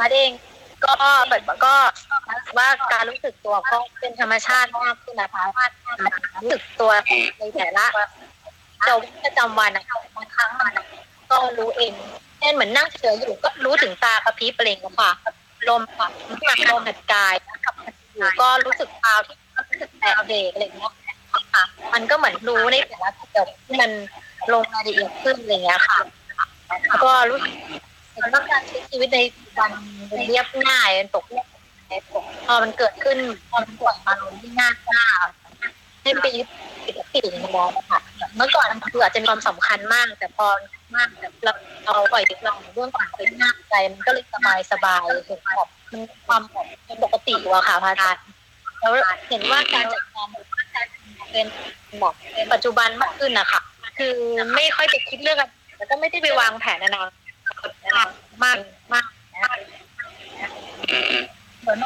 นัดเอง ก็แบบก็รู้สึกว่าการรู้สึกตัวก็เป็นธรรมชาติมากขึ้นนะคะรู้สึกตัวในแต่ละเราประจำวันนะบางครั้งมันก็รู้เองเช่นเหมือนนั่งเฉยอยู่ก็รู้ถึงตากระพริบอะไรอย่างเงี้ยค่ะลมค่ะลมหายใจกับอยู่ก็รู้สึกเท้าที่รู้สึกแตะเบรกอะไรอย่างเงี้ยค่ะ มันก็เหมือนรู้ในแต่ละสเต็ปที่มันลงรายละเอียดขึ้นอะไรเงี้ยค่ะแล้วก็รู้สึก เห็นว่าการใช้ชีวิตในวันเรียบง่ายมันตกเรียบพอมันเกิดขึ้นพอมันปล่อยมาลงที่ง่ายมากให้ไปยึดติดกับสิ่งค่ะ เมื่อก่อนมันคืออาจจะมีความสำคัญมาก แต่พอมากแบบเราเราปล่อยเราเรื่องต่างไปง่ายใจมันก็เลยสบายสบายเห็นแบบมันความเป็นปกติว่ะค่ะพระอาจารย์แล้วเห็นว่าการจัดการเป็นแบบปัจจุบันมากขึ้นนะคะคือไม่ค่อยไปคิดเรื่องแล้วก็ไม่ได้ไปวางแผนอนาค มากมากเหมือน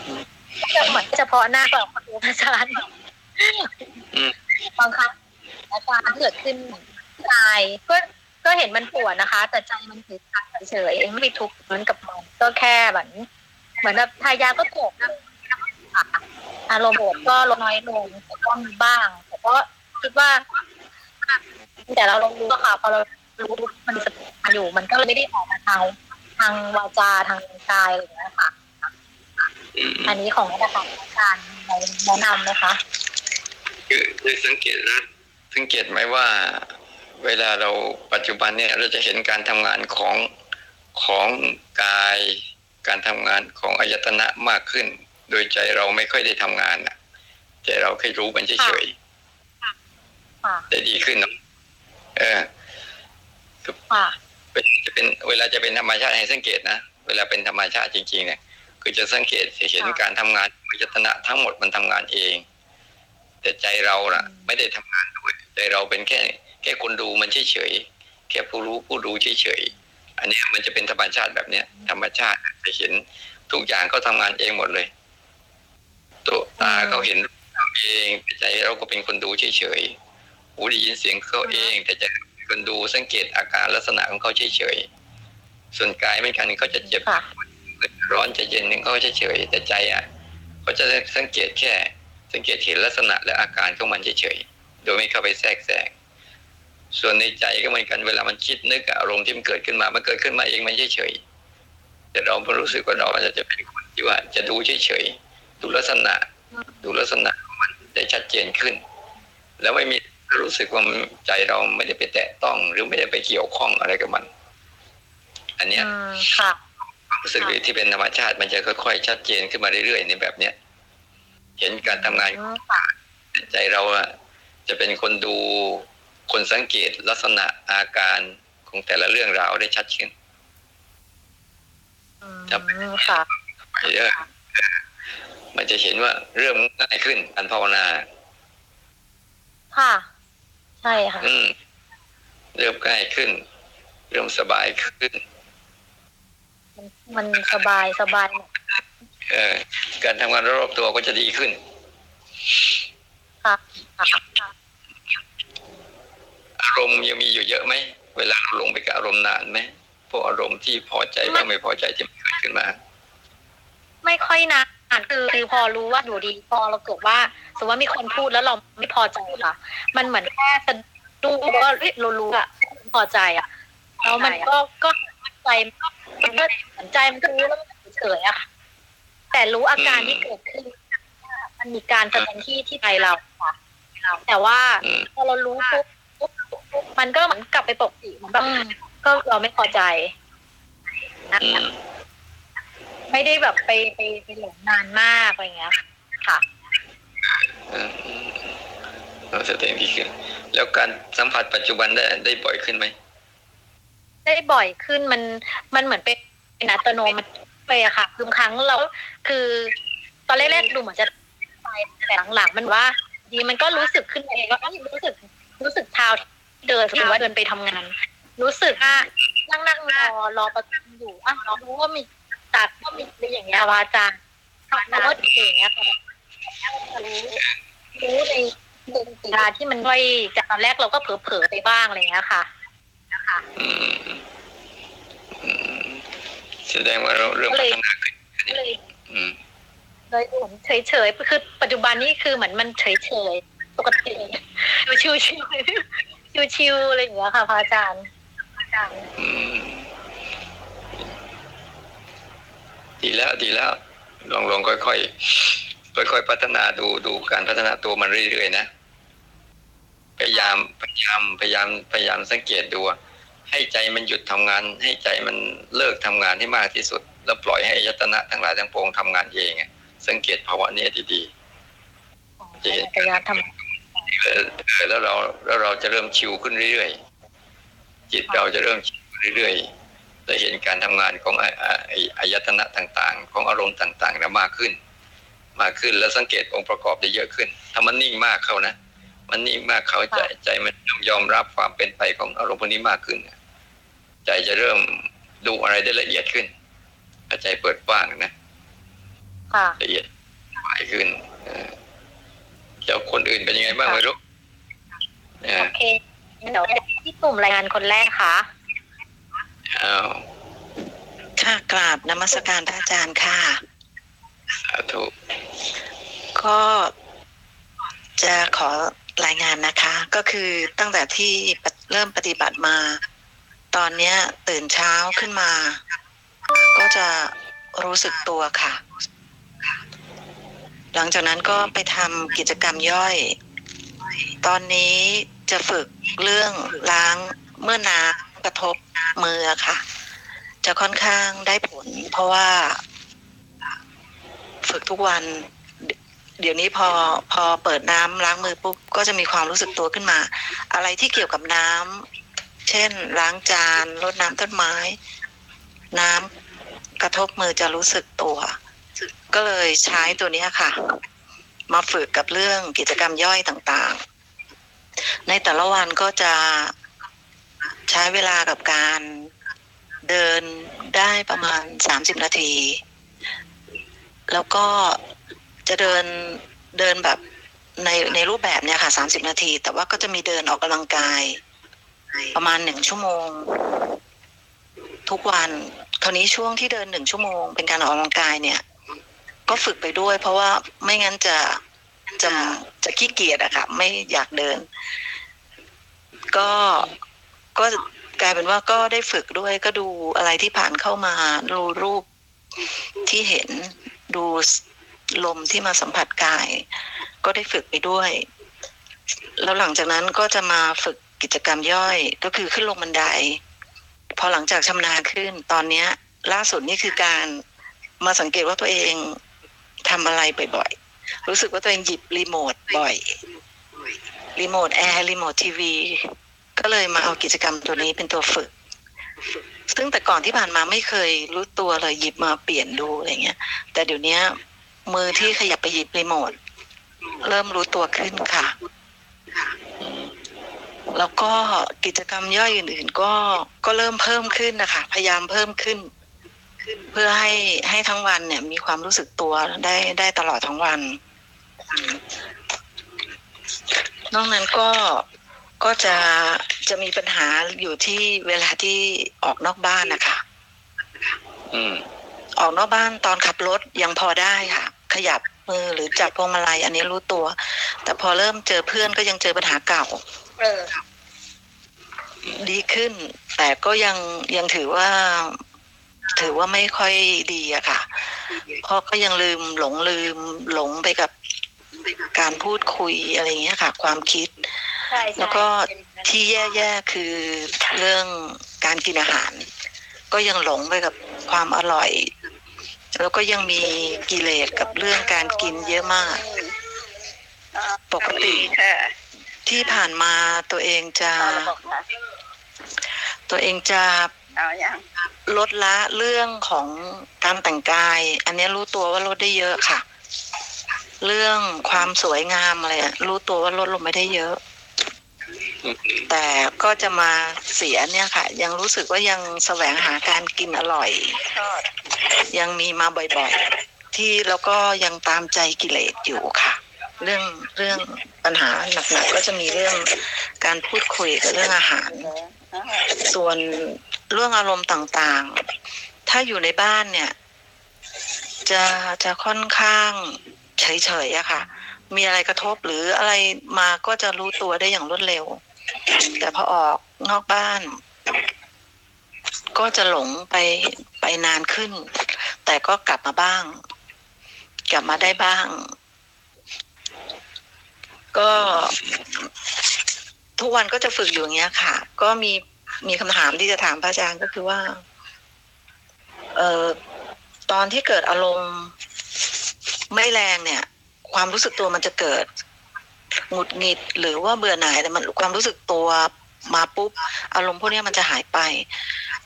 เหมือนเฉพาะหน้าแบบครูอาจารย์บางครั้งอาการเกิดขึ้นกายก็ก็เห็นมันปวดนะคะ แต่ใจมันเฉยๆไม่มีทุกข์เหมือนกับมันก็แค่แบบเหมือนแบบทายาก็จบอารมณ์โกรธก็ลดน้อยลงก็มีบ้างแต่ก็คิดว่า แต่เราลงรู้ก็ค่ะพอเรา รู้มันสติมันอยู่มันก็เลยไม่ได้ออกมาทางทางวาจาทางกายอะไรอย่างเงี้ยค่ะอืมอันนี้ของอาจารย์การแนะนำนะคะคือคือสังเกตนะสังเกตไหมว่าเวลาเราปัจจุบันเนี่ยเราจะเห็นการทำงานของของกายการทำงานของอายตนะมากขึ้น โดยใจเราไม่ค่อยได้ทำงานน่ะใจเราแค่รู้มันเฉยค่ะๆได้ดีขึ้นเนอะเออ ค่ะเป็นจะเป็นเวลาจะเป็นธรรมชาติให้สังเกตนะเวลาเป็นธรรมชาติจริง ๆ เนี่ย คือจะสังเกตเห็นค่ะการทำงานของอายตนะทั้งหมดมันทำงานเอง แต่ใจเราล่ะอืมไม่ได้ทำงานด้วยใจเราเป็นแค่ แค่คนดูมันเฉยๆแค่ผู้รู้ผู้ดูเฉยๆอันเนี้ยมันจะเป็นธรรมชาติแบบเนี้ย ธรรมชาติจะเห็นทุกอย่างเขาทำงานเองหมดเลยตัวตาเขาเห็นเองแต่ใจเราก็เป็นคนดูเฉยๆหูได้ยินเสียงเขาเองแต่ใจ เราเป็นคนดูสังเกตอาการลักษณะของเขาเฉยๆ ส่วนกายไม่กันเขาจะเจ็บค่ะร้อนจะเย็นนึงเขาเฉยๆแต่ใจอะเขาจะสังเกตแค่ สังเกตเห็นลักษณะและอาการของมันเฉยๆ โดยไม่เข้าไปแทรกแซงส่วนในใจก็เหมือนกันเวลามันคิดนึกอารมณ์ที่มันเกิดขึ้นมา มันเกิดขึ้นมาเองมันเฉยๆ แต่เราไม่รู้สึกว่าเราจะเป็นคนที่ว่าจะดูเฉยๆ ดูลักษณะ ดูลักษณะของมันได้ชัดเจนขึ้น แล้วไม่มี รู้สึกว่ามันใจเราไม่ได้ไปแตะต้อง หรือไม่ได้ไปเกี่ยวข้องอะไรกับมัน อันเนี้ยอืมค่ะรู้สึกที่เป็นธรรมชาติมันจะค่อยๆชัดเจนขึ้นมาเรื่อยๆในแบบเนี้ยเห็นการทำงานอืมค่ะใจเราอะจะเป็นคนดูคนสังเกตลักษณะอาการของแต่ละเรื่องราวได้ชัดขึ้นอืมค่ะไปเรื่อยมันจะเห็นว่าเริ่มง่ายขึ้นการภาวนา ค่ะ ใช่ค่ะ อืม เริ่มง่ายขึ้น เริ่มสบายขึ้น มันมันสบายสบายหมดเออ การทำงานรอบๆตัวก็จะดีขึ้น ค่ะค่ะอารมณ์ยังมีอยู่เยอะไหม เวลาเราลงไปกับอารมณ์นานไหมพวกอารมณ์ที่พอใจบ้างไม่พอใจที่มันเกิดขึ้นมา ไม่ค่อยนานคือคือพอรู้ว่าอยู่ดีพอเราเกิดว่าสมมติว่ามีคนพูดแล้วเราไม่พอใจค่ะมันเหมือนแค่สะดุ้งแล้วก็เฮ้ยเรารู้อะไม่พอใจอะแล้วมันก็ก็ใจมันก็สนใจมันก็รู้แล้วมันก็เฉยๆอะค่ะแต่รู้อาการที่เกิดขึ้น มันมีการแสดงที่ที่ใจเราค่ะแต่ว่าอืมพอเรารู้ปุ๊บปุ๊บปุ๊บมันก็เหมือนกลับไปปกติเหมือนแบบก็เราไม่พอใจนะอืคะม ไม่ได้แบบไปไปไปหลงนานมากอะไรเงี้ยค่ะอืมอืมเราแสดงดีขึ้นแล้วการสัมผัสปัจจุบันได้ได้บ่อยขึ้นไหมได้บ่อยขึ้นมันมันเหมือนเป็นเป็นอัตโนมัติไปอะค่ะคือครั้งเราคือ ตอนแรกๆดูเหมือนจะไปแต่หลังๆมันว่าดีมันก็รู้สึกขึ้นเองว่ารู้สึกรู้สึกเท้าเดินหรือว่าเดินไปทำงาน รู้สึกว่านั่งนั่งรอรอประกันอยู่อะรู้ว่ามี ตัดว่ามีอะไรอย่างเงี้ยวาจารย์แล้วก็อย่างเงี้ยค่ะรู้รู้ในในเวลาที่มันค่อยจากตอนแรกเราก็เผลอๆไปบ้างอะไรอย่างเงี้ยค่ะอืมอืมแสดงว่าเราเริ่มพัฒนาขึ้นก็เลยอืมเลยเหมือนเฉยๆคือปัจจุบันนี้คือเหมือนมันเฉยๆปกติดูชิวๆชิวๆอะไรอย่างเงี้ยค่ะพระอาจารย์พระอาจารย์ อืม ดีแล้วดีแล้ว ลองลองค่อยค่อยค่อยค่อยๆพัฒนาดูดูการพัฒนาตัวมันเรื่อยๆนะพยายามพยายามพยายามพยายามสังเกตดูอะให้ใจมันหยุดทำงาน ให้ใจมันเลิกทำงานให้มากที่สุด แล้วปล่อยให้อายตนะทั้งหลายทั้งปวงทำงานเองอะสังเกตภาวะนี้ดีๆพยายามทเออเออแล้วเราแล้วเราจะเริ่มชิวขึ้นเรื่อยๆจิตเราจะเริ่มชิวขึ้นเรื่อยๆ จะเห็นการทำงานของอ่าอ่าไอ้อายตนะต่างๆ ของอารมณ์ต่างๆนะมากขึ้น มากขึ้นแล้วสังเกตองค์ประกอบได้เยอะขึ้น ถ้ามันนิ่งมากเขานะ มันนิ่งมากเขาใจใจมันยอมรับความเป็นไปของอารมณ์พวกนี้มากขึ้นน่ะใจจะเริ่มดูอะไรได้ละเอียดขึ้นถ้าใจเปิดกว้างนะำค่ะละเอียดหมายขึ้นเออแล้วคนอื่นเป็นยังไงบ้างไม่รู้เอโออเคเดี๋ยวที่กลุ่มรายงานคนแรกค่ะ อ้าวค่ะกราบนมัสการพระอาจารย์ค่ะ สาธุก็จะขอรายงานนะคะ ก็คือตั้งแต่ที่เริ่มปฏิบัติมา ตอนเนี้ยตื่นเช้าขึ้นมา ก็จะรู้สึกตัวค่ะ หลังจากนั้นก็ไปทำกิจกรรมย่อย ตอนนี้จะฝึกเรื่องล้างเมื่อน้ำ กระทบมือค่ะ จะค่อนข้างได้ผล เพราะว่า ฝึกทุกวัน เดี๋ยวนี้พอพอเปิดน้ำล้างมือปุ๊บก็จะมีความรู้สึกตัวขึ้นมา อะไรที่เกี่ยวกับน้ำเช่น ล้างจานรดน้ำต้นไม้ น้ำกระทบมือจะรู้สึกตัว ก็เลยใช้ตัวนี้ค่ะ มาฝึกกับเรื่องกิจกรรมย่อยต่างๆ ในแต่ละวันก็จะ ใช้เวลากับการเดินได้ประมาณสามสิบนาที แล้วก็จะเดินเดินแบบในในรูปแบบเนี่ยค่ะสามสิบนาที แต่ว่าก็จะมีเดินออกกำลังกาย ประมาณหนึ่งชั่วโมง ทุกวันคราวนี้ช่วงที่เดินหนึ่งชั่วโมง เป็นการออกกำลังกายเนี่ย ก็ฝึกไปด้วย เพราะว่าไม่งั้นจะจะจะขี้เกียจอะค่ะ ไม่อยากเดิน ก็ ก็กลายเป็นว่าก็ได้ฝึกด้วยก็ดูอะไรที่ผ่านเข้ามาดูรูปที่เห็นดูลมที่มาสัมผัสกาย ก็ได้ฝึกไปด้วย แล้วหลังจากนั้นก็จะมาฝึกกิจกรรมย่อยก็คือขึ้นลงบันได พอหลังจากชำนาญขึ้น ตอนนี้ล่าสุดนี่คือการมาสังเกตว่าตัวเองทำอะไรบ่อยๆรู้สึกว่าตัวเองหยิบรีโมทบ่อยรีโมทแอร์รีโมททีวี ก็เลยมาเอากิจกรรมตัวนี้เป็นตัวฝึก ซึ่งแต่ก่อนที่ผ่านมาไม่เคยรู้ตัวเลยหยิบมาเปลี่ยนดูอะไรเงี้ย แต่เดี๋ยวนี้มือที่ขยับไปหยิบรีโมทเริ่มรู้ตัวขึ้นค่ะ แล้วก็กิจกรรมย่อยอื่น ๆ ก็ก็เริ่มเพิ่มขึ้นนะคะ พยายามเพิ่มขึ้น เพื่อให้ให้ทั้งวันเนี่ย มีความรู้สึกตัวได้ได้ตลอดทั้งวัน นอกนั้นก็ ก็จะจะมีปัญหาอยู่ที่เวลาที่ออกนอกบ้านนะคะอืม ออกนอกบ้านตอนขับรถยังพอได้ค่ะ ขยับมือหรือจับพวงมาลัยอันนี้รู้ตัว แต่พอเริ่มเจอเพื่อนก็ยังเจอปัญหาเก่า เออ ดีขึ้น แต่ก็ยังยังถือว่า ถือว่าไม่ค่อยดีอะค่ะ เพราะก็ยังลืมหลงลืมหลงไปกับการพูดคุยอะไรอย่างเงี้ยค่ะ ความคิดใช่ใช่ แล้วก็ที่แย่ๆคือเรื่องการกินอาหาร ก็ยังหลงไปกับความอร่อย แล้วก็ยังมีกิเลสกับเรื่องการกินเยอะมาก ปกติค่ะที่ผ่านมาตัวเองจะเอาละบอกนะตัวเองจะเอาอย่างลดละเรื่องของการแต่งกาย อันนี้รู้ตัวว่าลดได้เยอะค่ะ เรื่องความสวยงามอะไรอะรู้ตัวว่าลดลงไม่ได้เยอะอืม แต่ก็จะมาเสียเนี่ยค่ะ ยังรู้สึกว่ายังแสวงหาการกินอร่อย ยังมีมาบ่อยๆ ที่แล้วก็ยังตามใจกิเลสอยู่ค่ะ เรื่องเรื่องปัญหาหนักๆก็จะมีเรื่องการพูดคุยกับเรื่องอาหาร ส่วนเรื่องอารมณ์ต่างๆ ถ้าอยู่ในบ้านเนี่ย จะจะค่อนข้างเฉยๆอะค่ะ มีอะไรกระทบหรืออะไรมาก็จะรู้ตัวได้อย่างรวดเร็ว แต่พอออกนอกบ้าน ก็จะหลงไปไปนานขึ้น แต่ก็กลับมาบ้าง กลับมาได้บ้าง ก็ทุกวันก็จะฝึกอยู่อย่างเงี้ยค่ะ ก็มีมีคำถามที่จะถามพระอาจารย์ก็คือว่า เอ่อตอนที่เกิดอารมณ์ไม่แรงเนี่ย ความรู้สึกตัวมันจะเกิด หงุดหงิดหรือว่าเบื่อหน่ายแต่มันความรู้สึกตัวมาปุ๊บ อารมณ์พวกนี้มันจะหายไป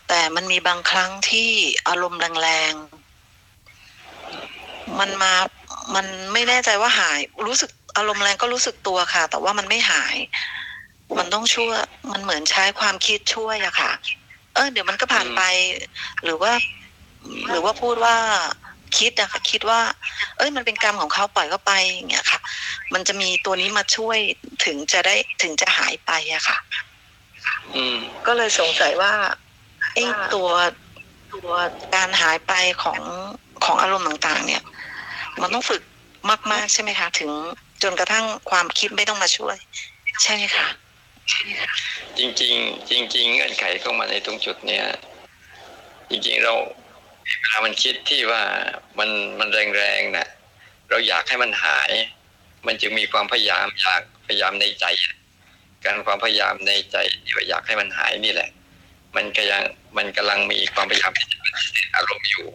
แต่มันมีบางครั้งที่อารมณ์แรงๆมันมามันไม่แน่ใจว่าหาย รู้สึกอารมณ์แรงก็รู้สึกตัวค่ะ แต่ว่ามันไม่หาย มันต้องช่วยมันเหมือนใช้ความคิดช่วยอะค่ะ เออเดี๋ยวมันก็ผ่านไป หรือว่า หรือว่าพูดว่า คิดอะค่ะคิดว่า เอ้ยมันเป็นกรรมของเขาปล่อยเขาไปอย่างเงี้ยค่ะ มันจะมีตัวนี้มาช่วยถึงจะได้ถึงจะหายไปอะค่ะอืมก็เลยสงสัยว่าไอ้ตัวตัวการหายไปของของอารมณ์ต่างๆ เนี่ย มันต้องฝึกมาก ๆ ใช่ไหมคะ ถึงจนกระทั่งความคิดไม่ต้องมาช่วย ใช่ไหมคะจริง ๆ จริง ๆ เงื่อนไขเข้ามาในตรงจุดเนี้ยจริง ๆ เรา เวลามันคิดที่ว่ามันมันแรงๆน่ะ เราอยากให้มันหาย มันจึงมีความพยายามอยากพยายามในใจ การความพยายามในใจที่ว่าอยากให้มันหายนี่แหละ มันก็ยังมันกำลังมีความพยายามที่จะอารมณ์อยู่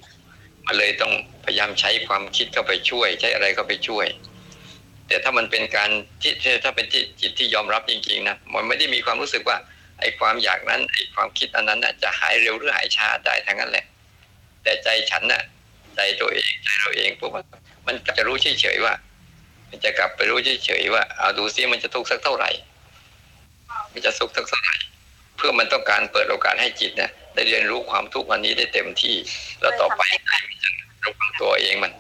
มันเลยต้องพยายามใช้ความคิดเข้าไปช่วย ใช้อะไรเข้าไปช่วย แต่ถ้ามันเป็นการที่ถ้าเป็นที่จิตที่ยอมรับจริงๆนะมันไม่ได้มีความรู้สึกว่าไอ้ความอยากนั้นไอ้ความคิดอันนั้นนะจะหายเร็วหรือหายช้าได้ทั้งนั้นแหละ แต่ใจฉันน่ะ ใจตัวเองใจเราเองปุ๊บมันจะรู้เฉยๆว่า มันจะกลับไปรู้เฉยๆว่าเอาดูซิมันจะทุกข์สักเท่าไหร่ มันจะสุขสักเท่าไหร่ เพื่อมันต้องการเปิดโอกาสให้จิตเนี่ยได้เรียนรู้ความทุกข์อันนี้ได้เต็มที่ แล้วต่อไปมันจะระวังตัวเองมัน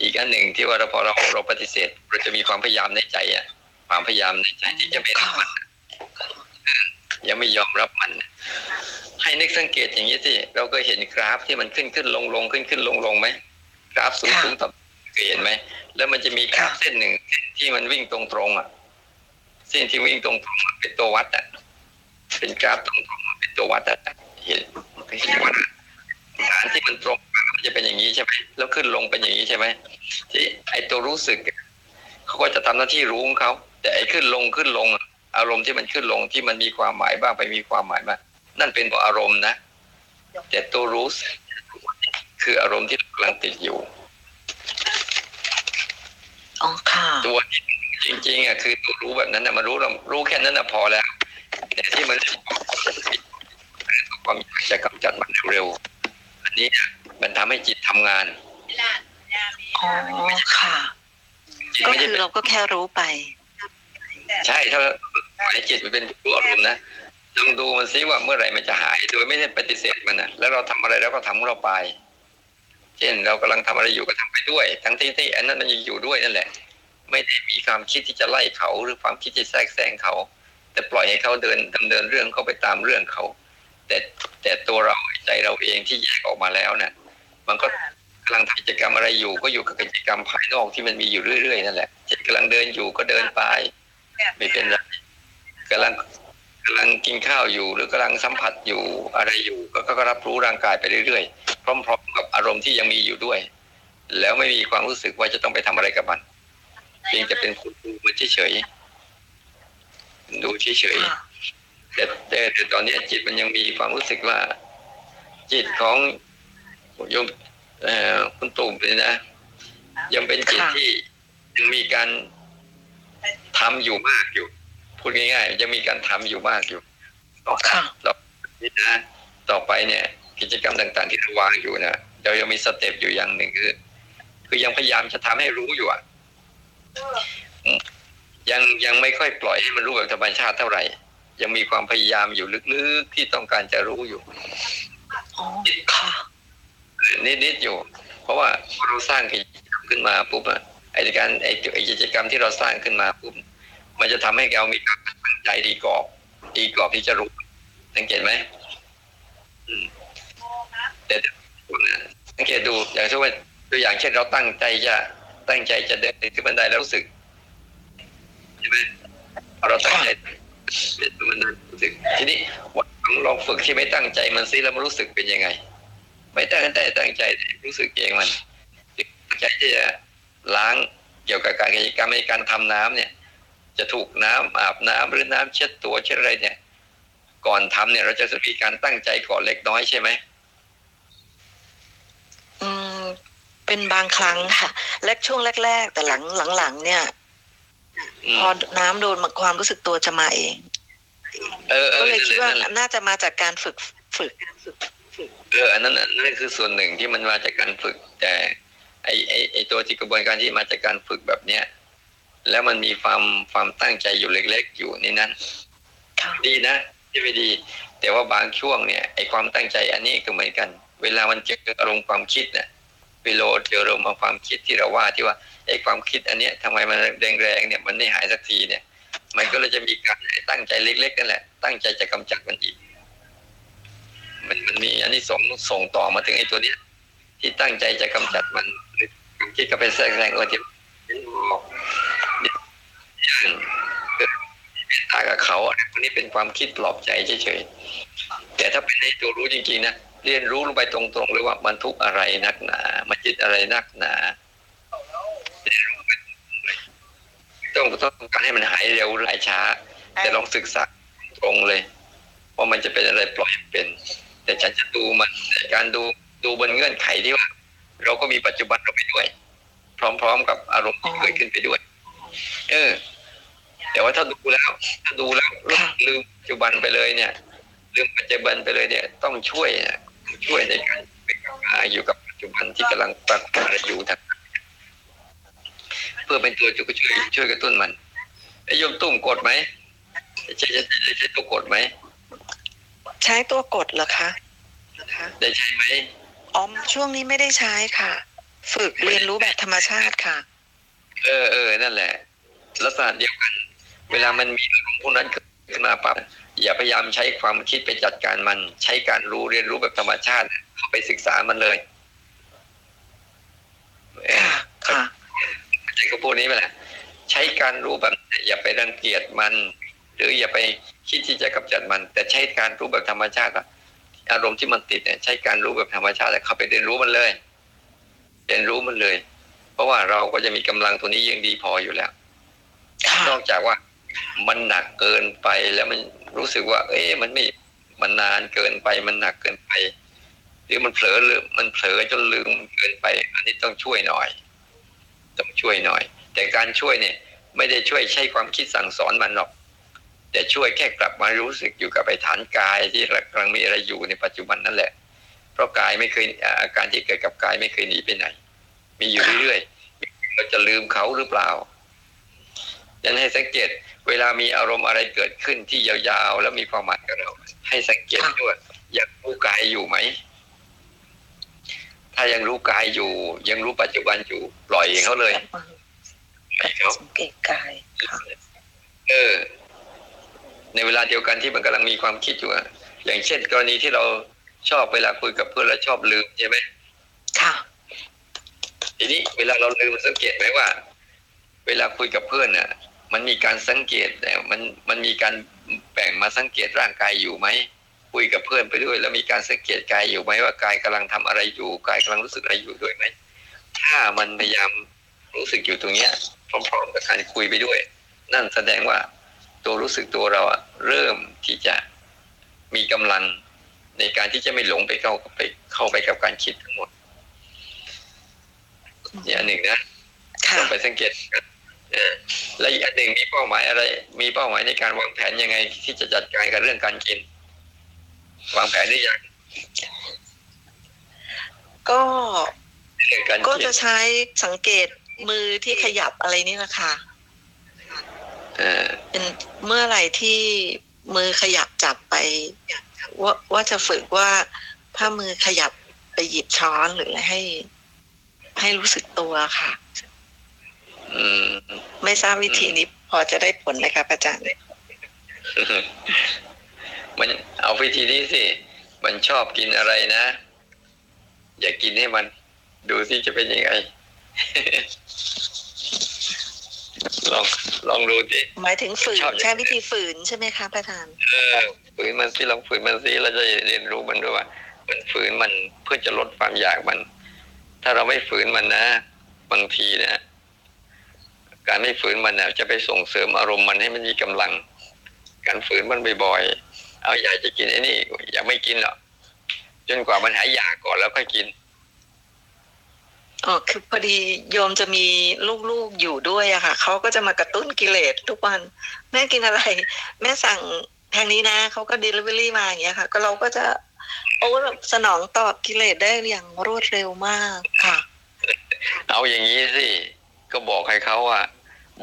อีกอันหนึ่งที่ว่าเราพอเราเราปฏิเสธเราจะมีความพยายามในใจอะความพยายามในใจที่จะไม่รับมัน ยังไม่ยอมรับมัน ให้นึกสังเกตอย่างนี้สิเราก็เห็นกราฟที่มันขึ้นขึ้นลงลงขึ้นขึ้นลงลงไหมกราฟสูงสูงต่ำเคยเห็นไหมแล้วมันจะมีกราฟเส้นหนึ่งที่มันวิ่งตรงตรงๆอะเส้นที่วิ่งตรงตรงๆอะเป็นตัววัดอะเป็นกราฟตรงตรงๆอะเป็นตัววัดอะเห็นเห็นว่าฐานที่มันตรงมันจะเป็นอย่างนี้ใช่ไหมแล้วขึ้นลงเป็นอย่างนี้ใช่ไหมที่ไอตัวรู้สึกอะเขาก็จะทำหน้าที่รู้ของเขาแต่ไอขึ้นลงขึ้นลง อะอารมณ์ที่มันขึ้นลงที่มันมีความหมายบ้างไปมีความหมายบ้างนั่นเป็นตัวอารมณ์นะแต่ตัวรู้สึกคืออารมณ์ที่กำลังติดอยู่อ๋อค่ะตัวที่จริงๆอะคือตัวรู้แบบนั้นนะมารู้เรารู้แค่นั้นนะพอแล้วแต่ที่มันความอยากจะกำจัดมันเร็วๆอันนี้อะมันทำให้จิตทำงานอ๋อค่ะจิตก็ไม่คืใช่อเป็นเราก็แค่รู้ไป ใช่ถ้า ให้จิตมันเป็นผู้อารมณ์นะลองดูมันซิว่าเมื่อไหร่มันจะหาย โดยไม่ได้ปฏิเสธมันนะแล้วเราทำอะไรแล้วก็ทำของเราไป เช่นเรากำลังทำอะไรอยู่ก็ทำไปด้วย ทั้งที่ที่อันนั้นมันยังอยู่ด้วยนั่นแหละ ไม่ได้มีความคิดที่จะไล่เขาหรือความคิดที่แทรกแซงเขา แต่ปล่อยให้เขาเดินดำเนินเรื่องเขาไปตามเรื่องเขา แต่แต่ตัวเราใจเราเองที่แยกออกมาแล้วเนี่ยมันก็กำลังทำกิจกรรมอะไรอยู่ก็อยู่กับกิจกรรมภายนอกที่มันมีอยู่เรื่อยๆนั่นแหละเช่นกำลังเดินอยู่ก็เดินไป ไม่เป็นไร กำลังกำลังกินข้าวอยู่ หรือกำลังสัมผัสอยู่อะไรอยู่ ก็ก็รับรู้ร่างกายไปเรื่อยๆ พร้อม ๆ กับอารมณ์ที่ยังมีอยู่ด้วย แล้วไม่มีความรู้สึกว่าจะต้องไปทำอะไรกับมันเพียงจะเป็นผู้ดูมันเฉยๆดูเฉยค่ะๆแต่แต่แต่ตอนนี้จิตมันยังมีความรู้สึกว่า จิตของโยมเอ่อคุณตุ่มเลยนะ ยังเป็นจิตค่ะที่ยังมีการทำอยู่มากอยู่ พูดง่ายๆยังมีการทำอยู่มากอยู่ค่ะนี่นะต่อไปเนี่ย กิจกรรมต่าง ๆ ที่เราวางอยู่นะเรายังมีสเต็ปอยู่อย่างหนึ่งคือ คือยังพยายามจะทำให้รู้อยู่อะอืมยังยังไม่ค่อยปล่อยให้มันรู้แบบธรรมชาติเท่าไหร่ ยังมีความพยายามอยู่ลึกๆที่ต้องการจะรู้อยู่อ๋อค่ะนิดๆอยู่ เพราะว่าพอเราสร้างกิจกรรมขึ้นมาปุ๊บอะไอ้การไอ้ไอ้กิจกรรมที่เราสร้างขึ้นมาปุ๊บ มันจะทำให้เรามีการตั้งใจดีกรอบดีกรอบที่จะรู้สังเกตไหมอืมแต่สังเกตดูอย่างเช่นว่าตัวอย่างเช่นเราตั้งใจจะตั้งใจจะเดินขึ้นบันไดแล้วรู้สึกใช่ไหมเราตั้งใจตึกบันไดรู้สึกทีนี้วันลองฝึกที่ไม่ตั้งใจมันซิแล้วมันรู้สึกเป็นยังไง ไม่ตั้งใจตั้งใจรู้สึกเองมันใจที่จะล้างเกี่ยวกับการกิจกรรมในการทำน้ำเนี่ย จะถูกน้ำอาบน้ำหรือน้ำเช็ดตัวเช็ดอะไรเนี่ย ก่อนทำเนี่ย เราจะมีการตั้งใจก่อนเล็กน้อยใช่ไหมอืม เป็นบางครั้งค่ะและช่วงแรก ๆ แต่หลังหลังๆเนี่ยอืมพอน้ำโดนมาความรู้สึกตัวจะมาเองเออเอก็อเลยคิดว่านั่นแหละน่าจะมาจากการฝึกฝึกเอออันนั้นอันนั่นคือส่วนหนึ่งที่มันมาจากการฝึก แต่ไอไอไอตัวที่กระบวนการที่มาจากการฝึกแบบเนี้ย แล้วมันมีความความตั้งใจอยู่เล็ก ๆ อยู่ในนั้นค่ะดีนะที่ไม่ดี แต่ว่าบางช่วงเนี่ยไอความตั้งใจอันนี้ก็เหมือนกัน เวลามันเจออารมณ์ความคิดเนี่ยเวลาเจออารมณ์ความคิดที่เราว่าที่ว่าไอความคิดอันเนี้ยทำไมมันแรงๆเนี่ยมันไม่หายสักทีเนี่ย มันก็เลยจะมีการตั้งใจเล็กๆนั่นแหละ ตั้งใจจะกำจัดมันอีก มันมันมีอันนี้ส่งส์ส่งต่อมาถึงไอ้ตัวเนี้ยที่ตั้งใจจะกำจัดมันความคิดก็ไปแทรกแซงเออที่ อย่างเกิดเมตตากับเขาอะไรพวกนี้เป็นความคิดปลอบใจเฉยๆแต่ถ้าเป็นในตัวรู้จริงๆนะเรียนรู้ลงไปตรงๆเลยว่ามันทุกอะไรนักหนา มันจิตอะไรนักหนาต้องต้องการให้มันหายเร็วหายช้า แต่ลองศึกษาตรงเลยว่ามันจะเป็นอะไรปล่อยเป็น แต่ฉันจะดูมันในการดูดูบนเงื่อนไขที่ว่า เราก็มีปัจจุบันเราไปด้วย พร้อม ๆ กับอารมณ์ที่เกิดขึ้นไปด้วย เออ แต่ว่าถ้าดูแล้วถ้าดูแล้วลืมปัจจุบันไปเลยเนี่ย ลืมปัจจุบันไปเลยเนี่ย ต้องช่วยนะช่วยในการไปกลับมาอยู่กับปัจจุบันที่กำลังปรากฏอยู่ทางเพื่อเป็นตัวช่วยช่วยช่วยกระตุ้นมันไอ้โยมตุ้มกดไหมใช่ใช่ใช่ใช่ตัวกดไหมใช้ตัวกดเหรอคะคะได้ใช่ไหมอ๋อช่วงนี้ไม่ได้ใช้ค่ะ ฝึกเรียนรู้แบบธรรมชาติค่ะ เออเออนั่นแหละ ลักษณะเดียวกัน เวลามันมีอารมณ์พวกนั้นเกิดขึ้นมาปั๊บอย่าพยายามใช้ความคิดไปจัดการมัน ใช้การรู้เรียนรู้แบบธรรมชาติ เข้าไปศึกษามันเลยเออค่ะค่ะใช้คำพูดนี้ไปแหละใช้การรู้แบบ อย่าไปรังเกียจมัน หรืออย่าไปคิดที่จะกำจัดมัน แต่ใช้การรู้แบบธรรมชาติอะอารมณ์ที่มันติดเนี่ยใช้การรู้แบบธรรมชาติเข้าไปเรียนรู้มันเลย เรียนรู้มันเลย เพราะว่าเราก็จะมีกำลังตัวนี้ยังดีพออยู่แล้วค่ะ นอกจากว่ามันหนักเกินไปแล้วมันรู้สึกว่า เอ๊ะมันไม่มันนานเกินไปมันหนักเกินไป หรือมันเผลอหรือมันเผลอจนลืมเกินไป อันนี้ต้องช่วยหน่อย ต้องช่วยหน่อย แต่การช่วยเนี่ย ไม่ได้ช่วยใช้ความคิดสั่งสอนมันหรอก แต่ช่วยแค่กลับมารู้สึกอยู่กับไปฐานกายที่กำลังมีอะไรอยู่ในปัจจุบันนั่นแหละ เพราะกายไม่เคยอาการที่เกิดกับกายไม่เคยหนีไปไหน มีอยู่เรื่อยๆเราจะลืมเขาหรือเปล่า ยันให้สังเกตเวลามีอารมณ์อะไรเกิดขึ้นที่ยาวๆ แล้วมีความหมายกับเรา ให้สังเกตด้วยยังรู้กายอยู่ไหม ถ้ายังรู้กายอยู่ ยังรู้ปัจจุบันอยู่ ปล่อยเขาเลยปล่อยเขาสังเกตกายค่ะเออ ในเวลาเดียวกันที่มันกำลังมีความคิดอยู่อะอย่างเช่น กรณีที่เราชอบเวลาคุยกับเพื่อนแล้วชอบลืมใช่ไหมค่ะทีนี้เวลาเราลืมสังเกตไหมว่า เวลาคุยกับเพื่อนน่ะ มันมีการสังเกตแต่มันมันมีการแบ่งมาสังเกตร่างกายอยู่ไหมคุยกับเพื่อนไปด้วย แล้วมีการสังเกตกายอยู่ไหมว่ากายกำลังทำอะไรอยู่กายกำลังรู้สึกอะไรอยู่ด้วยไหมถ้ามันพยายามรู้สึกอยู่ตรงเนี้ยพร้อมๆกับการคุยไปด้วย นั่นแสดงว่าตัวรู้สึกตัวเราอะเริ่มที่จะมีกำลังในการที่จะไม่หลงไปเข้าไปเข้าไปกับการคิดทั้งหมดเนี่ยอันหนึ่งนะค่ะต้องไปสังเกตกันเออ และอีกอันหนึ่งมีเป้าหมายอะไร มีเป้าหมายในการวางแผนยังไง ที่จะจัดการกับเรื่องการกิน วางแผนหรือยังก็เรื่องการก็กินจะใช้สังเกตมือที่ขยับอะไรนี่แหละค่ะเออเป็นเมื่อไหร่ที่มือขยับจับไป ว่าว่าจะฝึกว่าถ้ามือขยับไปหยิบช้อนหรืออะไรให้ ให้รู้สึกตัวค่ะอืม ไม่ทราบวิธีนี้พอจะได้ผลไหมคะอาจารย์มันเอาวิธีนี้สิ มันชอบกินอะไรนะ อย่ากินให้มัน ดูสิจะเป็นยังไง ลองลองดูสิหมายถึงฝืนชอบอย่างใช้วิธีฝืนใช่ไหมคะพระอาจารย์เออ ฝืนมันสิลองฝืนมันสิเราจะเรียนรู้มันด้วยว่า มันฝืนมันเพื่อจะลดความอยากมัน ถ้าเราไม่ฝืนมันนะ บางทีเนะ การไม่ฝืนมันนะจะไปส่งเสริมอารมณ์มันให้มันมีกำลัง การฝืนมันบ่อยๆเอาอยากจะกินไอ้นี่อยากไม่กินหรอกจนกว่ามันหายอยากก่อนแล้วค่อยกินอ๋อคือพอดีโยมจะมีลูกๆอยู่ด้วยอะค่ะเขาก็จะมากระตุ้นกิเลสทุกวัน แม่กินอะไร แม่สั่งทางนี้นะเขาก็เดลิเวอรี่มาอย่างเงี้ยค่ะ ก็เราก็จะโอ้แบบสนองตอบกิเลสได้อย่างรวดเร็วมากค่ะ เอาอย่างนี้สิ ก็บอกให้เขาอะ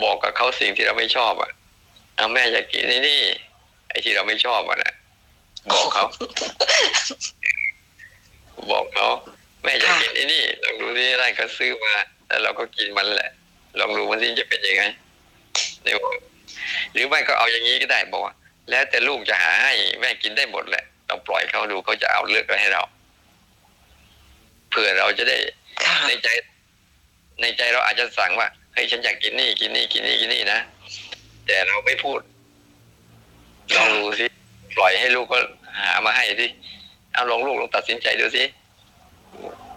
บอกกับเขาสิ่งที่เราไม่ชอบอะเอาแม่อยากกินไอ้นี่ไอ้ที่เราไม่ชอบอะนะบอกเขาบอกเขาแม่อยากกินไอ้นี่ลองดูที่ร้านเขาซื้อมาแล้วเราก็กินมันแหละ ลองดูมันสิจะเป็นยังไงเดี๋ยวหรือไม่ก็เอาอย่างนี้ก็ได้บอกว่า แล้วแต่ลูกจะหาให้แม่กินได้หมดแหละ เราปล่อยเขาดูเขาจะเอาเลือกอะไรให้เรา เผื่อเราจะได้ค่ะในใจ ในใจเราอาจจะสั่งว่าเฮ้ยฉันอยากกินนี่กินนี่กินนี่กินนี่นะแต่เราไม่พูดลองดูสิปล่อยให้ลูกก็หามาให้สิเอาลองลูกลองตัดสินใจดูสิ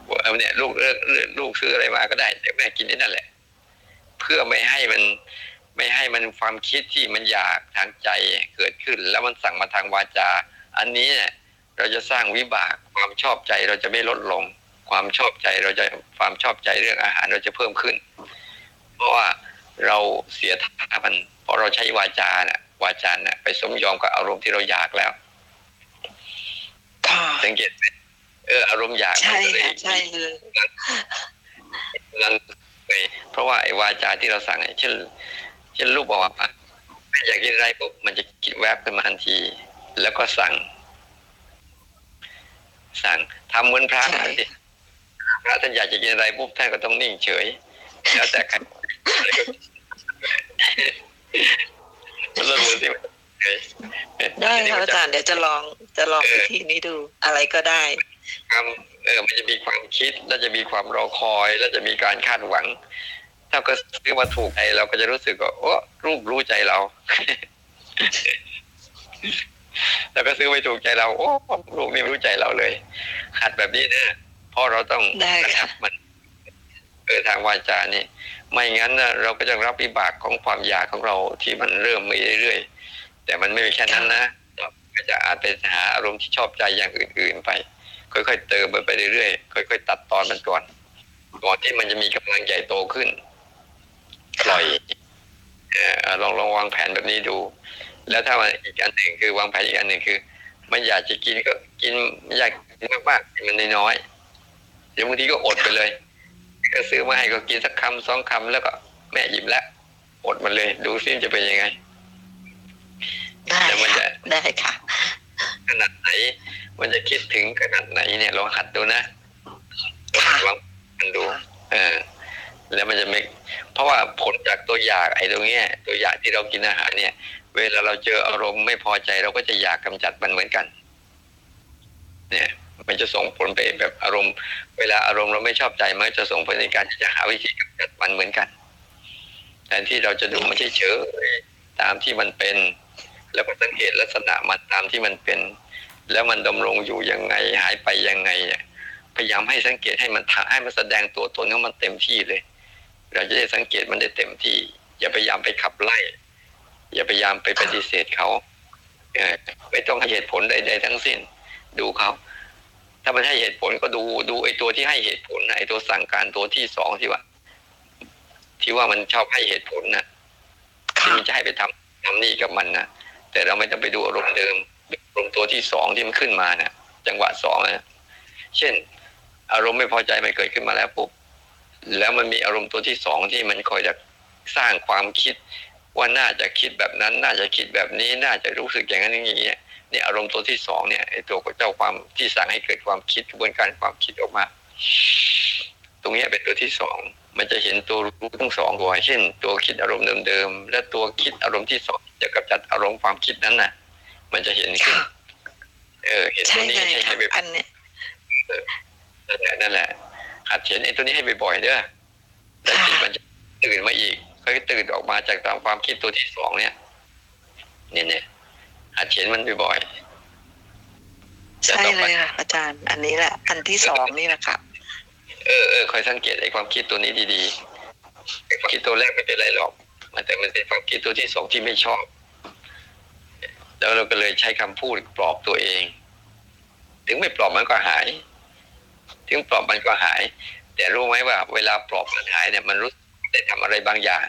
ว่าเอาเนี่ยลูกเลือกลูกซื้ออะไรมาก็ได้เดี๋ยวแม่กินนี่นั่นแหละ เพื่อไม่ให้มันไม่ให้มันความคิดที่มันอยากทางใจเกิดขึ้น แล้วมันสั่งมาทางวาจา อันนี้เนี่ยเราจะสร้างวิบากความชอบใจเราจะไม่ลดลง ความชอบใจเราจะความชอบใจเรื่องอาหารเราจะเพิ่มขึ้น เพราะว่าเราเสียท่ามันเพราะเราใช้วาจาน่ะวาจาน่ะไปสมยอมกับอารมณ์ที่เราอยากแล้วค่ะสังเกตไหมเอออารมณ์อยากใช่มันก็เลยค่ะใช่เลยนั้นเลยเพราะว่าไอ้วาจาที่เราสั่งเนี่ยเช่นเช่นลูกบอกว่าอะอยากกินอะไรปุ๊บมันจะคิดแวบขึ้นมาทันที แล้วก็สั่ง สั่งทำเหมือนพระใช่สิ พระท่านอยากจะกินอะไรปุ๊บท่านก็ต้องนิ่งเฉย แล้วแต่ใครแล้วดูสิว่าเอ้ยได้ค่ะอาจารย์เดี๋ยวจะลองจะลองวิธีนี้ดูอะไรก็ได้ความเออมันจะมีความคิดแล้วจะมีความรอคอย แล้วจะมีการคาดหวัง ถ้าก็ซื้อมาถูกใจเราก็จะรู้สึกว่าโอ้รูปรู้ใจเรา แล้วก็ซื้อไม่ถูกใจเรา โอ้ลูกนี่ไม่รู้ใจเราเลยหัดแบบนี้นะ เพราะเราต้องได้ค่ะระงับมันเออทางวาจานี่ไม่งั้นนะเราก็จะรับวิบากของความอยากของเราที่มันเริ่มมีเรื่อยๆแต่มันไม่มีแค่นั้นนะเราก็จะอาจไปหาอารมณ์ที่ชอบใจอย่างอื่น ๆไป ค่อยๆเติมมันไปเรื่อยๆค่อย ๆ ตัดตอนมันก่อนก่อนที่มันจะมีกำลังใหญ่โตขึ้นปล่อยเออลองลองวางแผนแบบนี้ดู แล้วถ้ามันอีกอันหนึ่งคือวางแผนอีกอันหนึ่งคือ มันอยากจะกินก็กินไม่อยากกินมากๆกินมันน้อยๆ เดี๋ยวบางทีก็อดไปเลย ก็ซื้อมาให้ก็กินสักคำสองคำแล้วก็แม่หยิบแล้วอดมันเลย ดูซิมนจะเป็นยังไง ได้แล้วมันค่ะจะได้ค่ะขนาดไหน มันจะคิดถึงขนาดไหนเนี่ยลองหัดดูนะลองค่ะลองมันดู เออ แล้วมันจะไม่เพราะว่าผลจากตัวอยากไอ้ตรงเนี้ย ตัวอยากที่เรากินอาหารเนี่ย เวลาเราเจออารมณ์ไม่พอใจเราก็จะอยากกำจัดมันเหมือนกัน เนี่ย มันจะส่งผลไปแบบอารมณ์ เวลาอารมณ์เราไม่ชอบใจมันจะส่งผลในการจะหาวิธีกำจัดมันเหมือนกันแทนที่เราจะดูมันเฉยๆตามที่มันเป็น แล้วก็สังเกตลักษณะมันตามที่มันเป็น แล้วมันดำรงอยู่ยังไงหายไปยังไงเนี่ยพยายามให้สังเกตให้มันทาให้มันแสดงตัวตนของมันเต็มที่เลย เราจะได้สังเกตมันได้เต็มที่ อย่าพยายามไปขับไล่ อย่าพยายามไปปฏิเสธเขาเออไม่ต้องให้เหตุผลใดๆทั้งสิ้น ดูเขา ถ้ามันให้เหตุผลก็ดูดูไอ้ตัวที่ให้เหตุผลนะไอ้ตัวสั่งการตัวที่สองที่ว่า ที่ว่ามันชอบให้เหตุผลนะที่ค่ะมันจะให้ไปทำทำนี่กับมันนะแต่เราไม่ต้องไปดูอารมณ์เดิมอารมณ์ตัวที่สองที่มันขึ้นมานะจังหวะสองนะเช่น อารมณ์ไม่พอใจมันเกิดขึ้นมาแล้วปุ๊บแล้วมันมีอารมณ์ตัวที่สองที่มันคอยจะสร้างความคิดว่าน่าจะคิดแบบนั้น น่าจะคิดแบบนี้ น่าจะรู้สึกอย่างนั้นอย่างนี้ เนี่ยอารมณ์ตัวที่สองเนี่ยไอ้ตัวเจ้าความที่สั่งให้เกิดความคิดกระบวนการความคิดออกมา ตรงเนี้ยเป็นตัวที่สองมันจะเห็นตัวรู้ทั้งสองตัวเช่น ตัวคิดอารมณ์เดิมๆและตัวคิดอารมณ์ที่สองจะกำจัดอารมณ์ความคิดนั้นน่ะ มันจะเห็นขึ้นค่ะเออ เห็นตรใช่งนี้เลยให้ค่ะให้ไปอันเนี้ยนั่นแหละนั่นแหละหัดเห็นไอ้ตัวนี้ให้บ่อยๆเด้อแล้วจิตมันจะตื่นมาอีกค่อยตื่นออกมาจากตามความคิดตัวที่สองเนี่ยเนี่ยเนี่ย หัดเห็นมันบ่อยๆใช่เลยค่ะอาจารย์ อันนี้แหละ อันที่สองนี่แหละค่ะเออเออคอยสังเกตไอ้ความคิดตัวนี้ดีๆไอ้ความคิดตัวแรกไม่เป็นไรหรอกมันแต่มันเป็นความคิดตัวที่สองที่ไม่ชอบ แล้วเราก็เลยใช้คำพูดปลอบตัวเอง ถึงไม่ปลอบมันก็หาย ถึงปลอบมันก็หาย แต่รู้ไหมว่า เวลาปลอบมันหายเนี่ย มันรู้ได้ทำอะไรบางอย่าง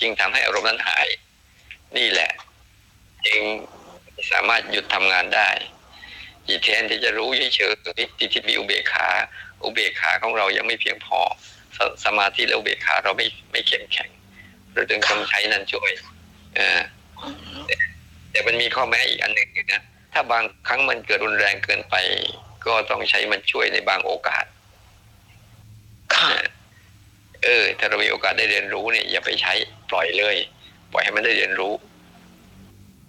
จึงทำให้อารมณ์นั้นหาย นี่แหละ จึง สามารถหยุดทำงานได้อีแทนที่จะรู้เฉยๆที่ที่มีอุเบกขาอุเบกขาของเรายังไม่เพียงพอสสมาธิและอุเบกขาเราไม่ไม่เข้มแข็งเราจึงต้องใช้นั่นช่วยเออแต่มันมีข้อแม้อีกอันหนึ่งนะถ้าบางครั้งมันเกิดรุนแรงเกินไป ก็ต้องใช้มันช่วยในบางโอกาสค่ะเออ ถ้าเรามีโอกาสได้เรียนรู้เนี่ย อย่าไปใช้ปล่อยเลย ปล่อยให้มันได้เรียนรู้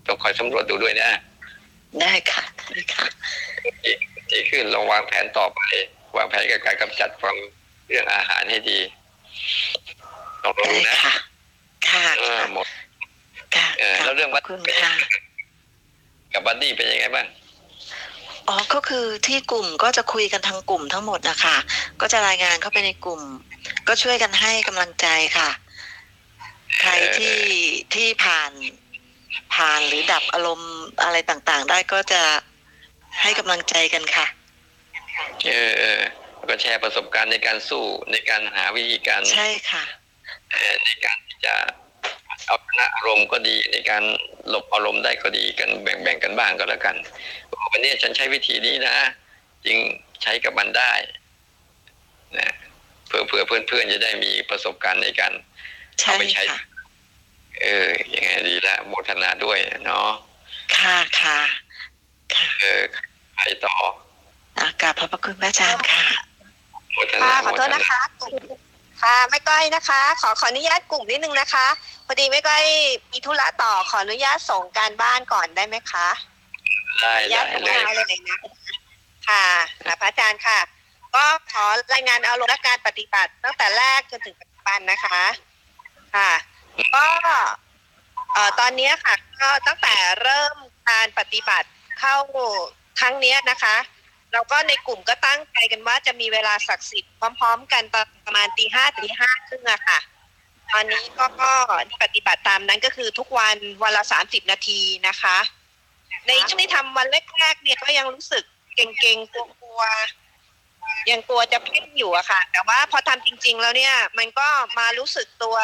ต้องคอยสำรวจดูด้วยนะ ได้ค่ะได้ค่ะดีขึ้นลองวางแผนต่อไป วางแผนกับการกำจัดความเรื่องอาหารให้ดีต้องลองได้ดูนะค่ะค่ะเออหมดค่ะเออแล้วเรื่องขวัอดบคุณค่ะกับบัดดี้เป็นยังไงบ้างอ๋อ ก็คือที่กลุ่มก็จะคุยกันทางกลุ่มทั้งหมดนะคะ ก็จะรายงานเข้าไปในกลุ่ม ก็ช่วยกันให้กำลังใจค่ะ ใครที่ที่ผ่าน ผ่านหรือดับอารมณ์อะไรต่างๆ ได้ก็จะให้กำลังใจกันค่ะ เออเออแล้วก็แชร์ประสบการณ์ในการสู้ในการหาวิธีการใช่ค่ะเอ่อในการที่จะเอาชนะอารมณ์ก็ดีในการหลบอารมณ์ได้ก็ดีกันแบ่งๆกันบ้างก็แล้วกันบอกวันนี้ฉันใช้วิธีนี้นะจึงใช้กับมันได้นะเพื่อเพื่อเพื่อนเพื่อนๆจะได้มีประสบการณ์ในการใช่เอาไปใช้ค่ะ เออยังไงดีละโมทนาด้วยเนาะค่ะค่ะค่ะเออไปต่ออะกราบขอบพระคุณพระอาจารย์ค่ะโมทนาค่ะขโมอโททษนานะคะค่ะไม่ก้อยนะคะ ขอขออนุญาตกลุ่มนิดนึงนะคะพอดีไม่ก้อยมีธุระต่อขออนุญาตส่งการบ้านก่อนได้ไหมคะได้ขออนุญาได้ตส่งเลยมาเลยนะค่ะค่ะพระอาจารย์ค่ะ ก็ขอรายงานอารมณ์และการปฏิบัติตั้งแต่แรกจนถึงปัจจุบันนะคะ ค่ะ ก็เอ่อตอนนี้ค่ะก็ตั้งแต่เริ่มการปฏิบัติเข้าครั้งเนี้ยนะคะเราก็ในกลุ่มก็ตั้งใจกันว่าจะมีเวลาศักดิ์สิทธิ์พร้อม ๆ กันตอนประมาณตีห้าตีห้าครึ่งอะค่ะ ตอนนี้ก็ก็ปฏิบัติตามนั้นก็คือทุกวันวันละสามสิบนาทีนะคะ ในช่วงที่ทำวันแรกๆเนี่ยก็ยังรู้สึกเก่งๆกลัวๆยังกลัวจะเพ่งอยู่อะค่ะ แต่ว่าพอทำจริง ๆ แล้วเนี่ย มันก็มารู้สึกตัว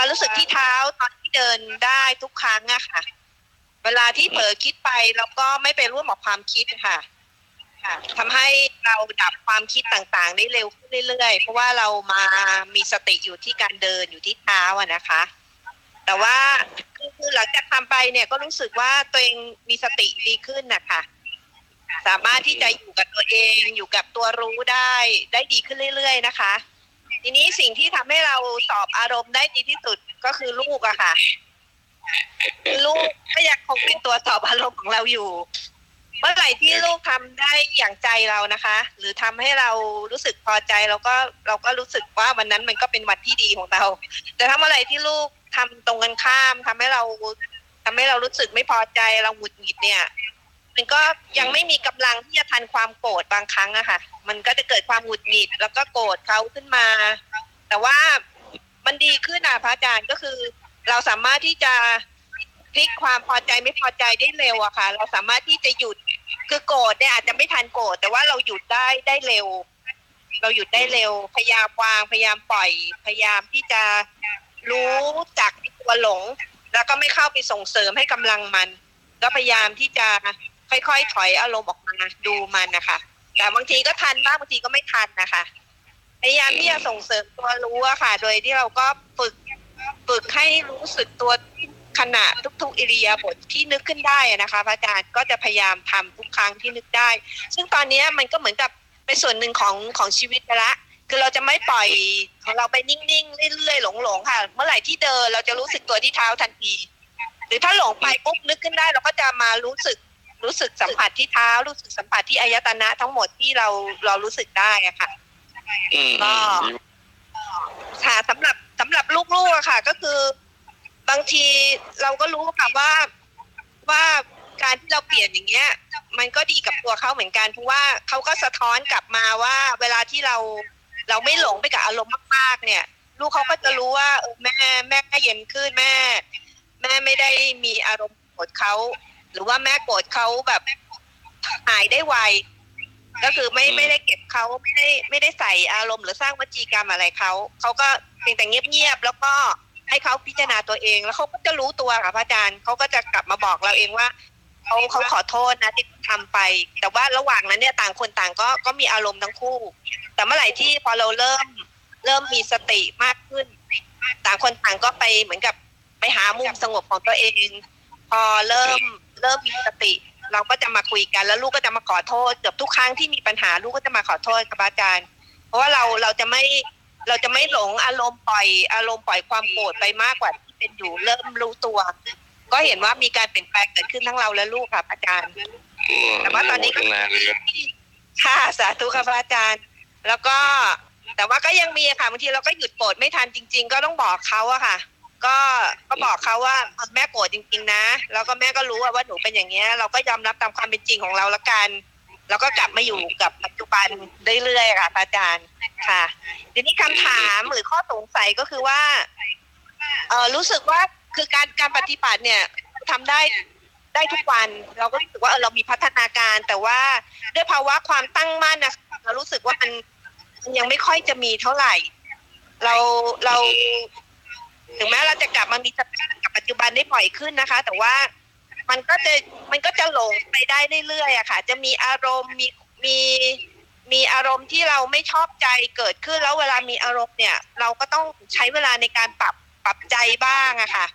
มารู้สึกที่เท้าตอนที่เดินได้ทุกครั้งอะค่ะ เวลาที่เผลอคิดไปแล้วก็ไม่ไปร่วมกับความคิดค่ะ ค่ะทำให้เราดับความคิดต่างๆ ได้เร็วขึ้นเรื่อยๆ เพราะว่าเรามามีสติอยู่ที่การเดินอยู่ที่เท้าอะนะคะ แต่ว่าคือคือหลังจากทำไปเนี่ยก็รู้สึกว่าตัวเองมีสติดีขึ้นนะคะสามารถที่จะอยู่กับตัวเองอยู่กับตัวรู้ได้ได้ดีขึ้นเรื่อย ๆ นะคะ ทีนี้สิ่งที่ทำให้เราสอบอารมณ์ได้ดีที่สุดก็คือลูกอะค่ะ ลูกก็ยังคงเป็นตัวสอบอารมณ์ของเราอยู่ เมื่อไหร่ที่ลูกทำได้อย่างใจเรานะคะ หรือทำให้เรารู้สึกพอใจเราก็เราก็รู้สึกว่าวันนั้นมันก็เป็นวันที่ดีของเรา แต่ถ้าเมื่อไหร่ที่ลูกทำตรงกันข้ามทำให้เราทำให้เรารู้สึกไม่พอใจเราหงุดหงิดเนี่ย มันก็ยังไม่มีกำลังที่จะทันความโกรธบางครั้งอะค่ะ มันก็จะเกิดความหงุดหงิดแล้วก็โกรธเขาขึ้นมา แต่ว่ามันดีขึ้นนะพระอาจารย์ก็คือ เราสามารถที่จะพลิกความพอใจไม่พอใจได้เร็วอะค่ะ เราสามารถที่จะหยุดคือโกรธเนี่ยอาจจะไม่ทันโกรธแต่ว่าเราหยุดได้ได้เร็ว เราหยุดได้เร็ว พยายามวางพยายามปล่อย พยายามที่จะรู้จักตัวหลง แล้วก็ไม่เข้าไปส่งเสริมให้กำลังมัน ก็พยายามที่จะ ค่อยๆ ถอยอารมณ์ออกมาดูมันนะคะ แต่บางทีก็ทันบ้างบางทีก็ไม่ทันนะคะ พยายามที่จะส่งเสริมตัวรู้อะค่ะ โดยที่เราก็ฝึกฝึกให้รู้สึกตัวขณะทุกๆอิริยาบถที่นึกขึ้นได้นะคะพระอาจารย์ก็จะพยายามทำทุกครั้งที่นึกได้ ซึ่งตอนนี้มันก็เหมือนกับเป็นส่วนหนึ่งของของชีวิตไปละคือเราจะไม่ปล่อยของเราไปนิ่งๆเรื่อยๆหลงๆค่ะ เมื่อไหร่ที่เดินเราจะรู้สึกตัวที่เท้าทันที หรือถ้าหลงไปปุ๊บนึกขึ้นได้เราก็จะมารู้สึก รู้สึกสัมผัสที่เท้า รู้สึกสัมผัสที่อายตนะทั้งหมดที่เราเรารู้สึกได้อะค่ะอืมก็อืมค่ะสำหรับสำหรับลูกๆอะค่ะ ก็คือบางทีเราก็รู้ค่ะว่าว่าการที่เราเปลี่ยนอย่างเงี้ย มันก็ดีกับตัวเขาเหมือนกันเพราะว่าเขาก็สะท้อนกลับมาว่า เวลาที่เราเราไม่หลงไปกับอารมณ์มากๆ เนี่ย ลูกเขาก็จะรู้ว่าเออแม่แม่เย็นขึ้นแม่ แม่ไม่ได้มีอารมณ์โกรธเขา หรือว่าแม่โกรธเขาแบบหายได้ไวก็คือไม่ไม่ได้เก็บเขาไม่ได้ไม่ได้ใส่อารมณ์หรือสร้างวจีกรรมอะไรเขาเขาก็เพียงแต่เงียบๆแล้วก็ให้เขาพิจารณาตัวเอง แล้วเขาก็จะรู้ตัวค่ะพระอาจารย์เขาก็จะกลับมาบอกเราเองว่าเขาเขาขอโทษนะที่ทำไป แต่ว่าระหว่างนั้นเนี่ยต่างคนต่างก็ก็มีอารมณ์ทั้งคู่ แต่เมื่อไหร่ที่พอเราเริ่ม เริ่มมีสติมากขึ้น ต่างคนต่างก็ไปเหมือนกับไปหามุมสงบของตัวเอง พอเริ่ม เริ่มมีสติ เราก็จะมาคุยกันแล้วลูกก็จะมาขอโทษเกือบทุกครั้งที่มีปัญหาลูกก็จะมาขอโทษครับอาจารย์ เพราะว่าเราเราจะไม่เราจะไม่หลงอารมณ์ปล่อยอารมณ์ปล่อยความโกรธไปมากกว่าที่เป็นอยู่เริ่มรู้ตัว ก็เห็นว่ามีการเปลี่ยนแปลงเกิดขึ้นทั้งเราและลูกค่ะอาจารย์ แต่ว่าตอนนี้ก็ค่ะสาธุค่ะพระอาจารย์ แล้วก็แต่ว่าก็ยังมีค่ะบางทีเราก็หยุดโกรธไม่ทันจริง ๆ ก็ต้องบอกเขาอะค่ะ ก็ก็บอกเขาว่าแม่โกรธจริง ๆ นะ แล้วก็แม่ก็รู้ว่าว่าหนูเป็นอย่างเงี้ย เราก็ยอมรับตามความเป็นจริงของเราละกัน แล้วก็กลับมาอยู่กับปัจจุบันเรื่อยๆค่ะอาจารย์ค่ะทีนี้คำถามหรือข้อสงสัยก็คือว่าเออรู้สึกว่าคือการการปฏิบัติเนี่ยทำได้ได้ทุกวัน เราก็รู้สึกว่าเออเรามีพัฒนาการ แต่ว่าด้วยภาวะความตั้งมั่นนะเรารู้สึกว่ามันมันยังไม่ค่อยจะมีเท่าไหร่ เราเรา ถึงแม้เราจะกลับมามีสติกับปัจจุบันได้บ่อยขึ้นนะคะ แต่ว่ามันก็จะมันก็จะหลงไปได้เรื่อยๆอะค่ะ จะมีอารมณ์มีมีมีอารมณ์ที่เราไม่ชอบใจเกิดขึ้นแล้วเวลามีอารมณ์เนี่ย เราก็ต้องใช้เวลาในการปรับปรับใจบ้างอะค่ะ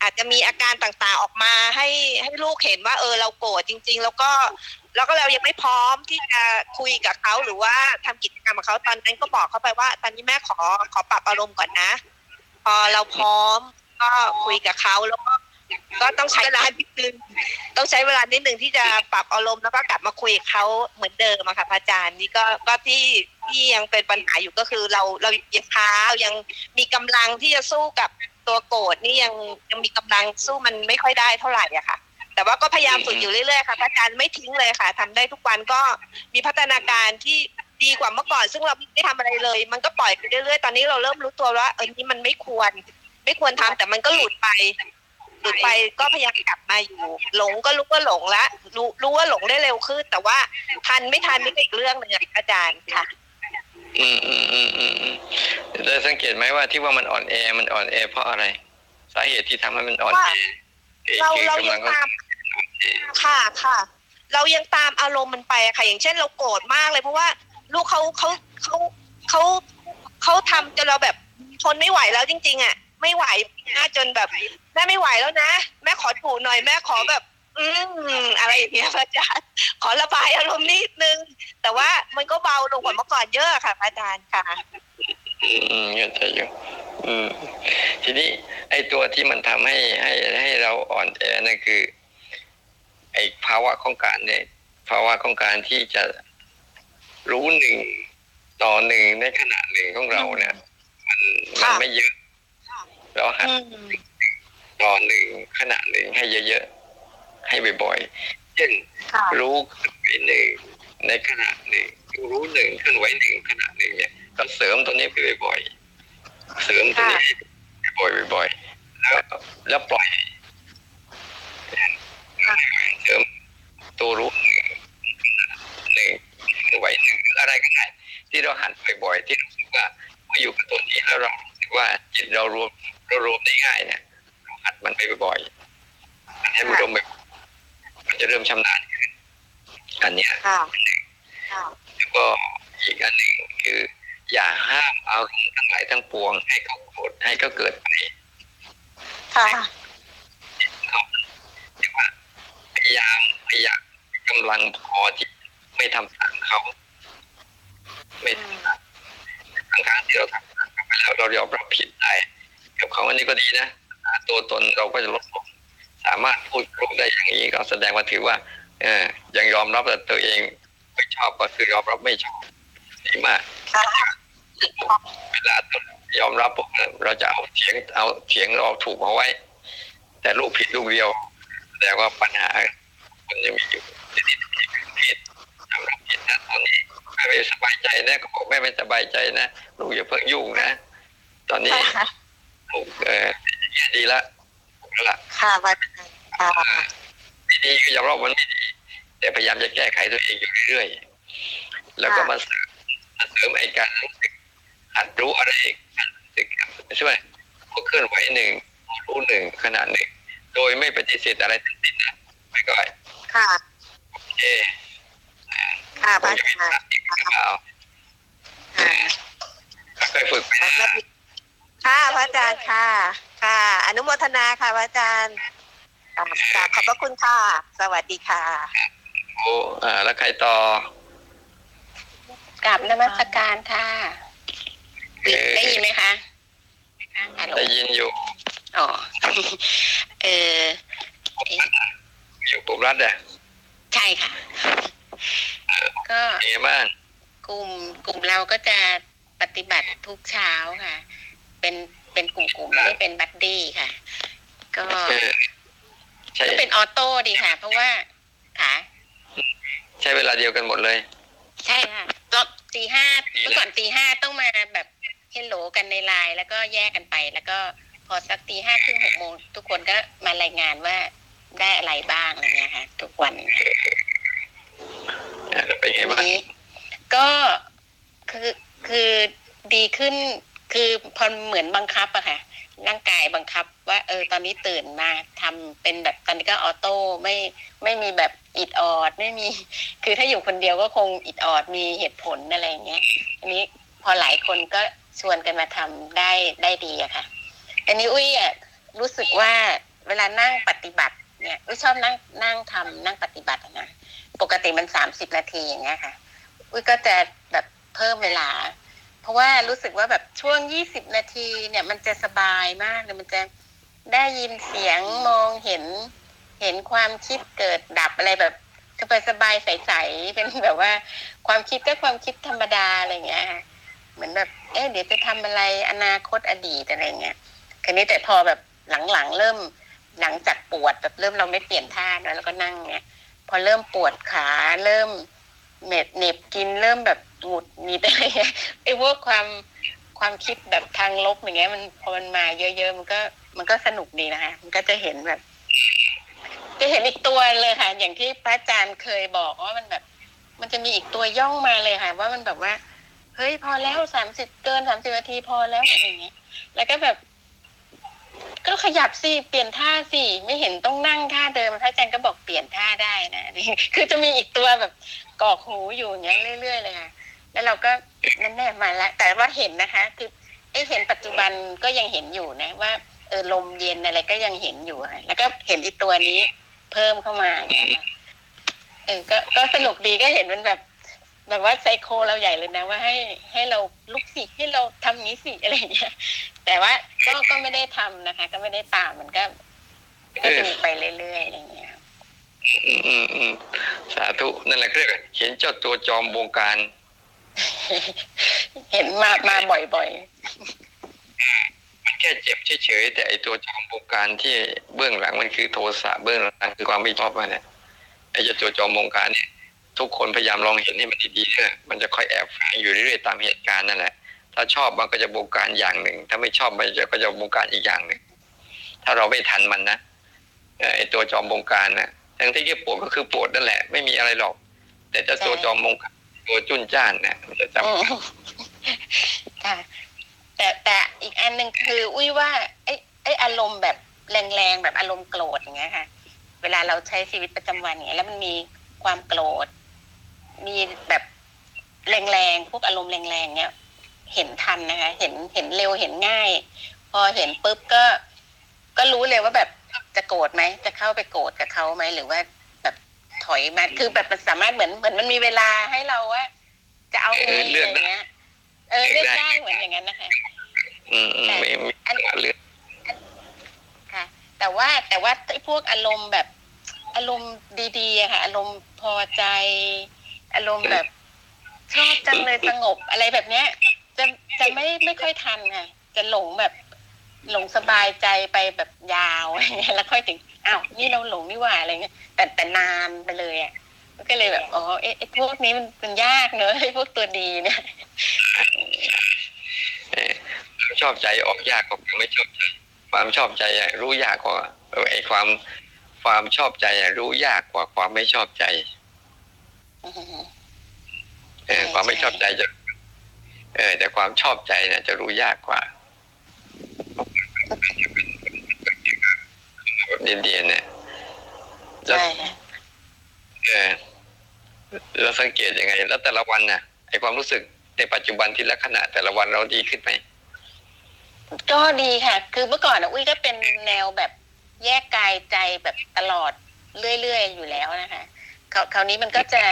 อาจจะมีอาการต่างๆออกมาให้ให้ลูกเห็นว่า เออเราโกรธจริง ๆ แล้วก็แล้วก็เรายังไม่พร้อมที่จะคุยกับเขาหรือว่าทำกิจกรรมกับเขาตอนนั้นก็บอกเขาไปว่า ตอนนี้แม่ขอขอปรับอารมณ์ก่อนนะ พอเราพร้อมก็คุยกับเขาแล้วก็ก็ต้องใช้เวลานิดนึงต้องใช้เวลานิดนึงที่จะปรับอารมณ์แล้วก็กลับมาคุยกับเขาเหมือนเดิมอะค่ะพระอาจารย์นี่ก็ก็ที่ที่ยังเป็นปัญหาอยู่ก็คือเราเรายังค้ายังมีกำลังที่จะสู้กับตัวโกรธนี่ยังยังมีกำลังสู้มันไม่ค่อยได้เท่าไหร่อะค่ะ แต่ว่าก็พยายามฝึกอยู่เรื่อยๆค่ะพระอาจารย์ไม่ทิ้งเลยค่ะทำได้ทุกวันก็มีพัฒนาการที่ ดีกว่าเมื่อก่อน ซึ่งเราไม่ได้ทำอะไรเลย มันก็ปล่อยไปเรื่อยๆ ตอนนี้เราเริ่มรู้ตัวว่าเออนี่มันไม่ควร ไม่ควรทำแต่มันก็หลุดไป หลุดไปก็พยายามกลับมาอยู่ หลงก็รู้ว่าหลงละรู้รู้ว่าหลงได้เร็วขึ้น แต่ว่าทันไม่ทันนี่ก็อีกเรื่องหนึ่งอะอาจารย์ค่ะอืมอืมอืมอืมอืมได้สังเกตไหมว่าที่ว่ามันอ่อนแอมันอ่อนแอเพราะอะไรสาเหตุที่ทำให้มันอ่อนแอเราคือเรากำยัลังงตามค่ะค่ะ เรายังตามอารมณ์มันไปอะค่ะ อย่างเช่นเราโกรธมากเลยเพราะว่า ลูกเขาเขาเขาเขาเขาทำจนเราแบบทนไม่ไหวแล้วจริง ๆ อะ ไม่ไหวนะจนแบบแม่ไม่ไหวแล้วนะ แม่ขอถูหน่อยแม่ขอแบบ อืมอะไรอย่างเงี้ยพระอาจารย์ขอระบายอารมณ์นิดนึง แต่ว่ามันก็เบาลงกว่าเมื่อก่อนเยอะค่ะพระอาจารย์ค่ะ อืมเข้าใจอยู่อืมทีนี้ไอ้ตัวที่มันทำให้ให้ให้เราอ่อนแอนั่นคือ ไอ้ภาวะของการเนี่ยภาวะของการที่จะ รู้หนึ่งต่อหนึ่งในขณะหนึ่งของเราเนี่ย มันมันค่ะไม่เยอะ เราหัดอืมต่อหนึ่งขณะหนึ่งให้เยอะๆให้บ่อยๆเช่นค่ะรู้เคลื่อนไหวหนึ่งในขณะหนึ่งรู้หนึ่งเคลื่อนไหวหนึ่งขณะหนึ่งเนี่ยก็เสริมตัวนี้ไปบ่อยๆเสริมตัวนี้ไปบ่อยๆแล้วแล้วปล่อยเสริมตัวรู้หนึ่งหนึ่ง เคลื่อนไหวหนึ่งอะไรก็ได้ที่เราหันบ่อยๆที่รู้สึกว่าเมื่ออยู่กับตัวนี้แล้วเรารู้สึกว่าจิตเรารวมเรารวมได้ง่ายเนี่ยเราหัดมันไปบ่อยๆให้มันรวมไปมันจะเริ่มชำนาญขึ้นอันเนี้ยค่ะค่ะแล้วก็อีกอันหนึ่งคือ อย่าห้ามอารมณ์ทั้งหลายทั้งปวง ให้เขาโกรธให้เขาเกิดไปค่ะพยายามพยายามกำลังพอที่ ไม่ทำตามเขาไม่ทั้งการที่เราทำตามเขาไปแล้วเรายอมรับผิดได้กับเขาอันนี้ก็ดีนะตัวตนเราก็จะลดลงสามารถพูดรู้ได้อย่างนี้ก็แสดงว่าถือว่า เออยังยอมรับแต่ตัวเองไม่ชอบก็คือยอมรับไม่ชอบดีมากเวลายอมรับเราจะเอาเถียงเอาเถียงเราถูกเอาไว้ แต่ลูกผิดลูกเดียวแต่ว่าปัญหามันยังมีอยู่ที่ผิด ทำรับผิดนะตอนนี้แม่ไม่สบายใจนะก็บอกแม่ไม่สบายใจนะลูกอย่าเพิ่งยุ่งนะ ตอนนี้ค่ะลูกเออดีละถูกแล้วละค่ะพระอาจารย์ค่ะไม่ดีก็ยอมรับมันไม่ดี แต่พยายามจะแก้ไขตัวเองอยู่เรื่อยๆแล้วก็มาเสริมมาเสริมไอ้การรู้สึกหัดรู้อะไรอีกหัดรู้สึกใช่ไหมพวกเคลื่อนไหวหนึ่งรู้หนึ่งขนาดหนึ่งโดยไม่ปฏิเสธอะไรทั้งสิ้นนะไม่ก็ค่ะโอเค ค่ะพระอาจารย์เอาค่ะค่อยๆฝึกไปนะค่ะพระอาจารย์ค่ะ ค่ะ อนุโมทนาค่ะพระอาจารย์กราบกราบขอบพระคุณค่ะ สวัสดีค่ะ โอ้อ่าแล้วใครต่อกลับนมัสการค่ะเอ่อได้ยินไหมคะฮัลโหลได้ยินอยู่อ๋อเอออยู่กลุ่มรัฐอะใช่ค่ะ ก็เป็นไงบ้างกลุ่มกลุ่มเราก็จะปฏิบัติทุกเช้าค่ะ เป็นเป็นกลุ่มๆไม่ได้เป็น buddy ค่ะ ก็เออใช่ก็เป็น auto ดีค่ะ เพราะว่าค่ะใช้เวลาเดียวกันหมดเลย ใช่ค่ะตอนตีห้าเมื่อก่อนตีห้าต้องมาแบบ hello กันในไลน์แล้วก็แยกกันไป แล้วก็พอสักตีห้าครึ่งหกโมงทุกคนก็มารายงานว่าได้อะไรบ้างอะไรเงี้ยค่ะ ทุกวันอ่าแล้ว เป็นไงบ้างก็คือคือดีขึ้นคือพอเหมือนบังคับอะค่ะร่างกายบังคับ ว่า เออตอนนี้ตื่นมาทำเป็นแบบตอนนี้ก็ออโต้ไม่ไม่มีแบบอิดออดไม่มี คือถ้าอยู่คนเดียวก็คงอิดออดมีเหตุผลอะไรเงี้ยอันนี้พอหลายคนก็ชวนกันมาทำได้ได้ดีอะค่ะ อันนี้อุ้ยอะรู้สึกว่าเวลานั่งปฏิบัติเนี่ยอุ้ยชอบนั่งนั่งทำนั่งปฏิบัตินะ ปกติมันสามสิบนาทีอย่างเงี้ยค่ะอุ้ยก็จะแบบเพิ่มเวลา เพราะว่ารู้สึกว่าแบบช่วงยี่สิบนาทีเนี่ยมันจะสบายมากเลยมันจะได้ยินเสียงมองเห็น เห็นความคิดเกิดดับอะไรแบบสบายสบายใสๆเป็นแบบว่า ความคิดก็ความคิดธรรมดาอะไรเงี้ยค่ะเหมือนแบบเอ๊ะเดี๋ยวจะทำอะไรอนาคตอดีตอะไรเงี้ยคราวนี้แต่พอแบบหลังๆเริ่มหลังจากปวดแบบเริ่มเราไม่เปลี่ยนท่าแล้วแล้วก็นั่งเนี้ย อเริ่มปวดขาเริ่มเหน็บเน็บกินเริ่มแบบหงุดหงิดอะไรเงี้ยไอ้พวกความความคิดแบบทางลบอย่างเงี้ย มันพอมันมาเยอะๆมันก็มันก็สนุกดีนะคะมันก็จะเห็นแบบ จะเห็นอีกตัวเลยค่ะ อย่างที่พระอาจารย์เคยบอกว่ามันแบบ มันจะมีอีกตัวย่องมาเลยค่ะ ว่ามันแบบว่าเฮ้ยพอแล้วสามสิบเกินสามสิบนาทีพอแล้วอะไรอย่างเงี้ยแล้วก็แบบ ก็ขยับสิเปลี่ยนท่าสิไม่เห็นต้องนั่งท่าเดิมพระอาจารย์ก็บอกเปลี่ยนท่าได้นะนี่คือจะมีอีกตัวแบบกอกหูอยู่อย่างเงี้ยเรื่อยๆเลยค่ะแล้วเราก็นั่นแน่มาแล้วแต่ว่าเห็นนะคะ คือไอ้เห็นปัจจุบันก็ยังเห็นอยู่นะ ว่าเออลมเย็นอะไรก็ยังเห็นอยู่ค่ะแล้วก็เห็นอีกตัวนี้ เพิ่มเข้ามาเงี้ยเออก็ก็สนุกดีก็เห็นมันแบบแบบว่าไซโคเราใหญ่เลยนะว่าให้ให้เราลุกสิให้เราทำนี้สิอะไรอย่างเงี้ย แต่ว่าก็ก็ไม่ได้ทำนะคะ ก็ไม่ได้ตามมันก็ก็ดูไปเรื่อยๆอะไรอย่างเงี้ยอืมอืมอืมสาธุนั่นแหละเรียกว่าเห็นเจ้าตัวจอมบงการ เห็นมามาบ่อยมันแค่เจ็บเฉยๆแต่ไอตัวจอมบงการที่เบื้องหลังมันคือโทสะเบื้องหลังคือความไม่ชอบมันเนี่ยไอเจ้าตัวจอมบงการเนี่ยทุกคนพยายามลองเห็นให้มันดีๆเถอะมันจะค่อยแอบแฝงอยู่เรื่อยๆตามเหตุการณ์นั่นแหละ ถ้าชอบมันก็จะบงการอย่างหนึ่ง ถ้าไม่ชอบมันจะก็จะบงการอีกอย่างหนึ่ง ถ้าเราไม่ทันมันนะเอ่อไอตัวจอมบงการนะทั้งที่แค่ปวดก็คือปวดนั่นแหละ ไม่มีอะไรหรอก แต่จ้าตัวจอมบงการตัวจุนจ้านเนี่ยจะจำค่ะแต่แต่อีกอันหนึ่งคือ อุ้ยว่าไอ้ไอ้อารมณ์แบบแรงๆแบบอารมณ์โกรธอย่างเงี้ยค่ะ เวลาเราใช้ชีวิตประจำวันอย่างเงี้ยแล้วมันมีความโกรธ มีแบบแรงๆพวกอารมณ์แรงๆเนี้ย เห็นทันนะคะ เห็นเห็นเร็วเห็นง่าย พอเห็นปุ๊บก็ ก็รู้เลยว่าแบบจะโกรธไหมจะเข้าไปโกรธกับเขาไหมหรือว่าแบบถอยมาคือแบบมันสามารถเหมือนเหมือนมันมีเวลาให้เราว่าจะเอาไงเออเลือะอกไรเงี้ยเออเลือกได้เหมือนอย่างนั้นนะคะ อืมอืมไม่ไม่อันเลือกค่ะ แต่ว่าแต่ว่าไอ้พวกอารมณ์แบบอารมณ์ดีๆอะค่ะ อารมณ์พอใจ อารมณ์แบบชอบจังเลยสงบอะไรแบบเนี้ย จะจะไม่ไม่ค่อยทันค่ะ จะหลงแบบหลงสบายใจไปแบบยาวอะไรเงี้ยแล้วค่อยถึงอ้าวนี่เราหลงนี่หว่าอะไรเงี้ยแต่แต่นานไปเลยอะก็เลยแบบอ๋อเอ๊ะไอ้พวกนี้มันมันยากเนอะไอ้พวกตัวดีเนี่ยเออความชอบใจออกยากกว่าความไม่ชอบใจความชอบใจอะรู้ยากกว่าเออไอความความชอบใจอะรู้ยากกว่าความไม่ชอบใจอือฮึเออใช่ความไม่ใช่ชอบใจจะ เออ แต่ความชอบใจเนี่ยจะรู้ยากกว่าเดียนเดียนๆเนี่ยแล้วใช่ค่ะเออเราสังเกตยังไง แล้วแต่ละวันน่ะไอความรู้สึกในปัจจุบันที่ละขณะ แต่ละวันเราดีขึ้นไหมก็ดีค่ะ คือเมื่อก่อนอะอุ้ยก็เป็นแนวแบบแยกกายใจแบบตลอดเรื่อยๆอยู่แล้วนะคะคราวคราวนี้มันก็จะ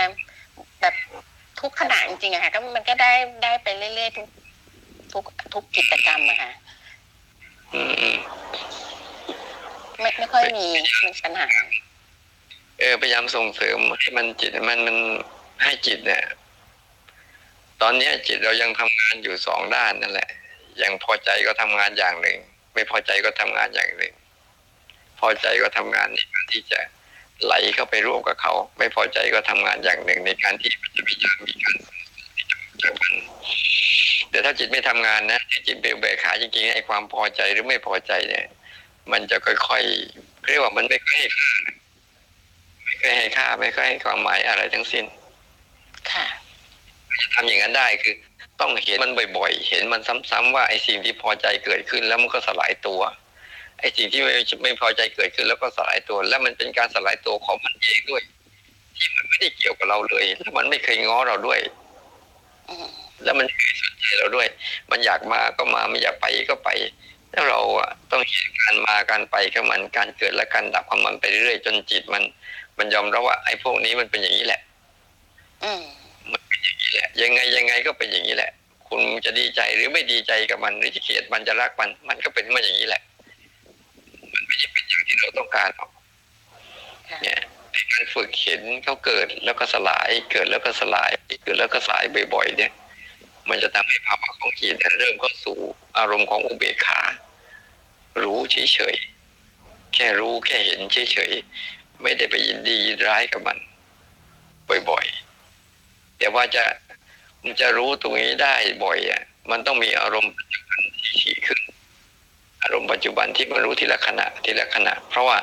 แบบ ทุกขณะจริงๆอะค่ะก็มันก็ได้ได้ไปเรื่อยๆทุกทุกทุกกิจกรรมอะค่ะอืมอืมไม่ไม่ค่อยมีมีปัญหาเออพยายามส่งเสริมให้มันจิตมันมันให้จิตเนี่ย ตอนเนี้ยจิตเรายังทำงานอยู่สองด้านนั่นแหละ ยังพอใจก็ทำงานอย่างหนึ่ง ไม่พอใจก็ทำงานอย่างหนึ่ง พอใจก็ทำงานในการที่จะ ไหลเข้าไปร่วมกับเขา ไม่พอใจก็ทำงานอย่างหนึ่งในการที่จะพยายามมีการจากมันแต่ถ้าจิตไม่ทำงานนะจิตเบลเบกขาจริงๆไอ้ความพอใจหรือไม่พอใจเนี่ย มันจะค่อยๆเรียกว่ามันไม่ค่อยให้ค่าไม่ค่อยให้ค่าไม่ค่อยให้ความหมายอะไรทั้งสิ้น ค่ะจะทำอย่างนั้นได้คือ ต้องเห็นมันบ่อยๆ เห็นมันซ้ำๆว่าไอ้สิ่งที่พอใจเกิดขึ้นแล้วมันก็สลายตัว ไอ้สิ่งที่ไม่ไม่พอใจเกิดขึ้นแล้วก็สลายตัว แล้วมันเป็นการสลายตัวของมันเองด้วย ที่มันไม่ได้เกี่ยวกับเราเลย แล้วมันไม่เคยง้อเราด้วย แล้วมันไม่เคยสนใจเราด้วย มันอยากมาก็มาไม่อยากไปก็ไป แล้วเราอะต้องเห็นการมาการไปของมันการเกิดและการดับของมันไปเรื่อยๆจนจิตมัน มันยอมรับว่าไอ้พวกนี้มันเป็นอย่างนี้แหละมันเป็นอืมนี่แหละ ยังไงยังไงก็เป็นอย่างนี้แหละ คุณจะดีใจหรือไม่ดีใจกับมันหรือจะเกลียดมันจะรักมัน มันก็เป็นมาอย่างนี้แหละ ไม่ใช่เป็นอย่างที่เราต้องการหรอกค่ะเนี่ยการฝึกเห็นเขาเกิดแล้วก็สลาย เกิดแล้วก็สลาย เกิดแล้วก็สลายบ่อย ๆ เนี่ย มันจะทำให้ภาวะของจิตเนี่ยเริ่มเข้าสู่อารมณ์ของอุเบกขา รู้เฉยๆ แค่รู้แค่เห็นเฉยๆ ไม่ได้ไปยินดียินร้ายกับมัน บ่อยๆ แต่ว่าจะมันจะรู้ตรงนี้ได้บ่อยอะ มันต้องมีอารมณ์ปัจจุบันที่ถี่ขึ้นอารมณ์ปัจจุบันที่มันรู้ทีละขณะทีละขณะ เพราะว่า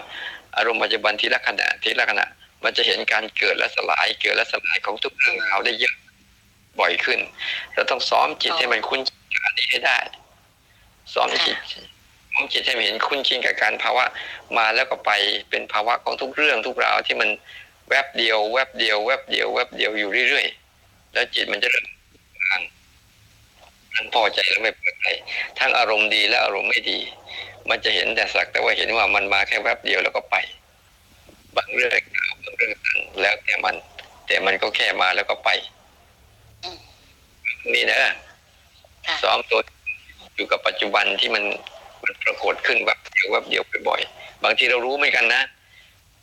อารมณ์ปัจจุบันทีละขณะทีละขณะ มันจะเห็นการเกิดและสลายเกิดและสลายของทุกเรื่องราวได้เยอะบ่อยขึ้นเราต้องซ้อมจิตให้มันคุ้นชินกับอันนี้ให้ได้ ซ้อมจิตซ้อมจิตให้มันเห็นคุ้นชินกับการภาวะมาแล้วก็ไปเป็นภาวะของทุกเรื่องทุกราวที่มันแวบเดียว แวบเดียว แวบเดียว แวบเดียวอยู่เรื่อยๆแล้วจิตมันจะเริ่ม ทั้งพอใจและไม่พอใจทั้งอารมณ์ดีและอารมณ์ไม่ดี มันจะเห็นแต่สักแต่ว่าเห็นว่ามันมาแค่แวบเดียวแล้วก็ไป บางเรื่องบางเรื่องแล้วแต่มัน แต่มันก็แค่มาแล้วก็ไป นี่นะซ้อมตัวอยู่กับปัจจุบันที่มันมันปรากฏขึ้นแบบเดียวแบบเดียวบ่อยๆบางทีเรารู้เหมือนกันนะ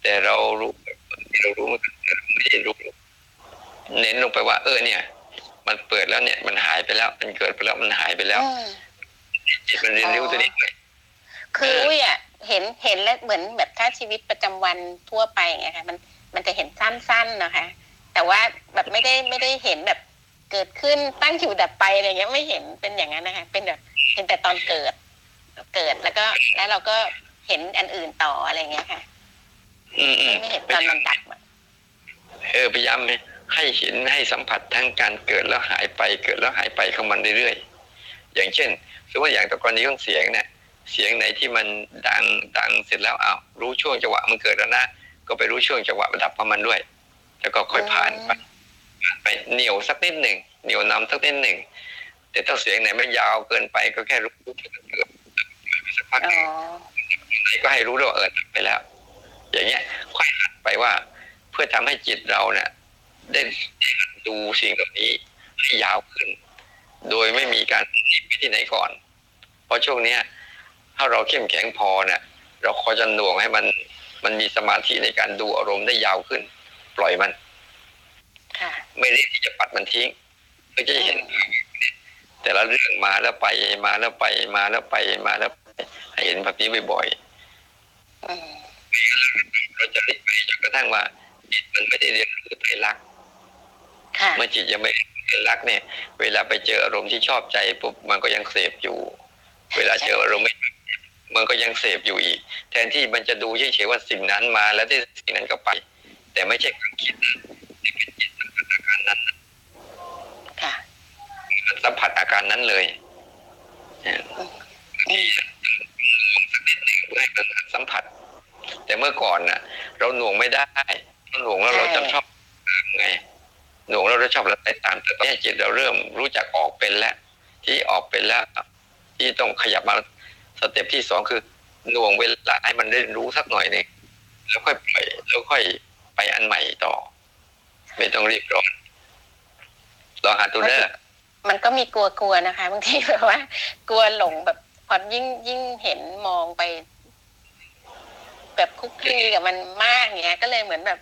แต่เรารู้เรารู้มันไม่ได้รู้เน้นลงไปว่า เออเนี่ย มันเปิดแล้วเนี่ย มันหายไปแล้ว มันเกิดไปแล้วมันหายไปแล้วอืมจิตมันเรียนรู้ตัวนี้ไปคืออุ้ยอะเห็นเห็นแล้วเหมือนแบบถ้าชีวิตประจำวันทั่วไปอย่างเงี้ยค่ะมันมันจะเห็นสั้นๆนะคะ แต่ว่าแบบไม่ได้ไม่ได้เห็นแบบเกิดขึ้นตั้งอยู่ดับไปอะไรเงี้ยไม่เห็นเป็นอย่างนั้นนะคะ เป็นแบบเห็นแต่ตอนเกิด เกิดแล้วก็แล้วเราก็เห็นอันอื่นต่ออะไรเงี้ยค่ะอืมอืมไม่เห็นตอนมันดับอะเออพยายาม ให้เห็นให้สัมผัสทั้งการเกิดแล้วหายไปเกิดแล้วหายไปของมันเรื่อยๆ อย่างเช่นสมมติว่าอย่างตะกรณีของเสียงเนี่ยเสียงไหนที่มันดังดังเสร็จแล้วอ้าวรู้ช่วงจังหวะมันเกิดแล้วนะก็ไปรู้ช่วงจังหวะดับของมันด้วย แล้วก็ค่อยผ่านไปผ่านไปเหนียวสักนิดหนึ่งเหนียวนำสักนิดหนึ่งแต่ถ้าเสียงไหนมันยาวเกินไปก็แค่รู้ที่มันเกิดสักพักอ๋อไหนก็ให้รู้ด้วยว่าเออดับไปแล้ว อย่างเงี้ยค่อยหัดไปว่า เพื่อทำให้จิตเราเนี่ย ได้ได้หัดดูสิ่งเหล่านี้ให้ยาวขึ้น โดยไม่มีการหนีไปที่ไหนก่อน เพราะช่วงเนี้ยถ้าเราเข้มแข็งพอเนี่ยเราคอยจะหน่วงให้มันมันมีสมาธิในการดูอารมณ์ได้ยาวขึ้น ปล่อยมันค่ะไม่รีบที่จะปัดมันทิ้งเพื่อจะเห็น แต่ละเรื่องมาแล้วไปมาแล้วไปมาแล้วไปมาแล้วไปให้เห็นแบบนี้บ่อยอืมๆเราจะได้ไปจนกระทั่งว่าจิตมันไม่ได้เรียนรู้ไตรลักษณ์ค่ะ เมื่อจิตยังไม่ไตรลักษณ์เนี่ย เวลาไปเจออารมณ์ที่ชอบใจปุ๊บมันก็ยังเสพอยู่ เวลาเจออารมณ์ไม่มันก็ยังเสพอยู่อีก แทนที่มันจะดูเฉยๆว่าสิ่งนั้นมาแล้วที่สิ่งนั้นก็ไป แต่ไม่ใช่ความคิดนะที่เป็นจิตสัมผัสอาการนั้นค่ะมันสัมผัสอาการนั้นเลยเนี่ยอืมเพื่อให้มันสัมผัส แต่เมื่อก่อนน่ะ เราหน่วงไม่ได้เราหน่วงแล้วเราจะชอบตามไง หน่วงแล้วเราชอบอะไรตามแต่ตอนนี้จิตเราเริ่มรู้จักออกเป็นแล้ว ที่ออกเป็นแล้ว ที่ต้องขยับมาสเต็ปที่สองคือหน่วงเวลาให้มันได้รู้สักหน่อยนึงแล้วค่อยปล่อยแล้วค่อยไปอันใหม่ต่อ ไม่ต้องรีบร้อนลองหาตัวเด้อมันก็มีกลัวๆนะคะบางทีแบบว่า กลัวหลงแบบพอยิ่งยิ่งเห็นมองไป แบบคุกคีกับมันมากเงี้ย ก็เลยเหมือนแบบ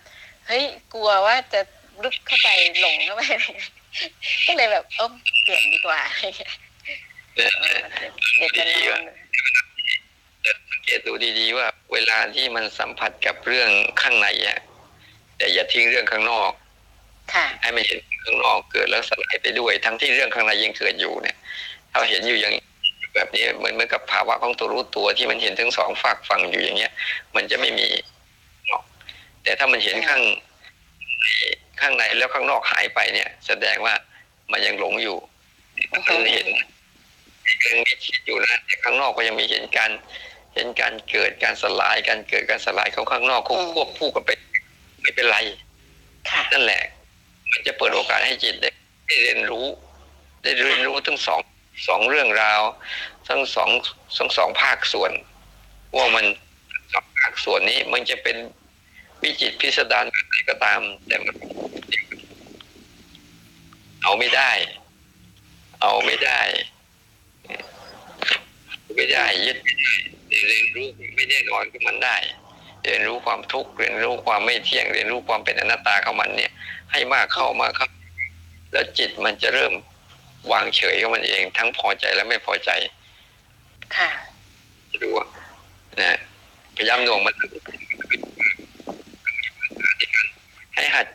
เฮ้ยกลัวว่าจะ ลึกเข้าไปหลงเข้าไปก็เลยแบบเออเปลี่ยนดีกว่าอะไรเงี้ยเออเดี๋ยวจะลองดูสังเกตดูดีๆว่า เวลาที่มันสัมผัสกับเรื่องข้างในอะแต่อย่าทิ้งเรื่องข้างนอกค่ะให้มันเห็นข้างนอกเกิดแล้วสลายไปด้วย ทั้งที่เรื่องข้างในยังเกิดอยู่เนี่ยถ้าเห็นอยู่อย่างแบบนี้เหมือนเหมือนกับภาวะของตัวรู้ตัวที่มันเห็นทั้งสองฝากฝั่งอยู่อย่างเงี้ย มันจะไม่มีหรอกแต่ถ้ามันเห็นข้าง ข้างในแล้วข้างนอกหายไปเนี่ย แสดงว่ามันยังหลงอยู่มันเห็นยังมีคิดอยู่นะแต่ข้างนอกก็ยังมีเห็นการเห็นการเกิดการสลายการเกิดการสลายของข้างนอกควบควบคู่กันไปไม่เป็นไรค่ะนั่นแหละ มันจะเปิดโอกาสให้จิตได้ได้เรียนรู้ ได้เรียนรู้ทั้งสองสองเรื่องราว ทั้งสองทั้งสองภาคส่วน ว่ามันสองภาคส่วนนี้มันจะเป็นวิจิตรพิสดารแบบไหนก็ตามแต่มัน เอาไม่ได้ เอาไม่ได้ ไม่ได้ยึดไม่ได้เรียนรู้ไม่แน่นอนกับมันได้ เรียนรู้ความทุกข์เรียนรู้ความไม่เที่ยง เรียนรู้ความเป็นอนัตตาของมันเนี่ย ให้มากเข้ามากเข้าแล้วจิตมันจะเริ่มวางเฉยของมันเอง ทั้งพอใจและไม่พอใจ ค่ะดูอะนะพยายามหน่วงมันให้หัด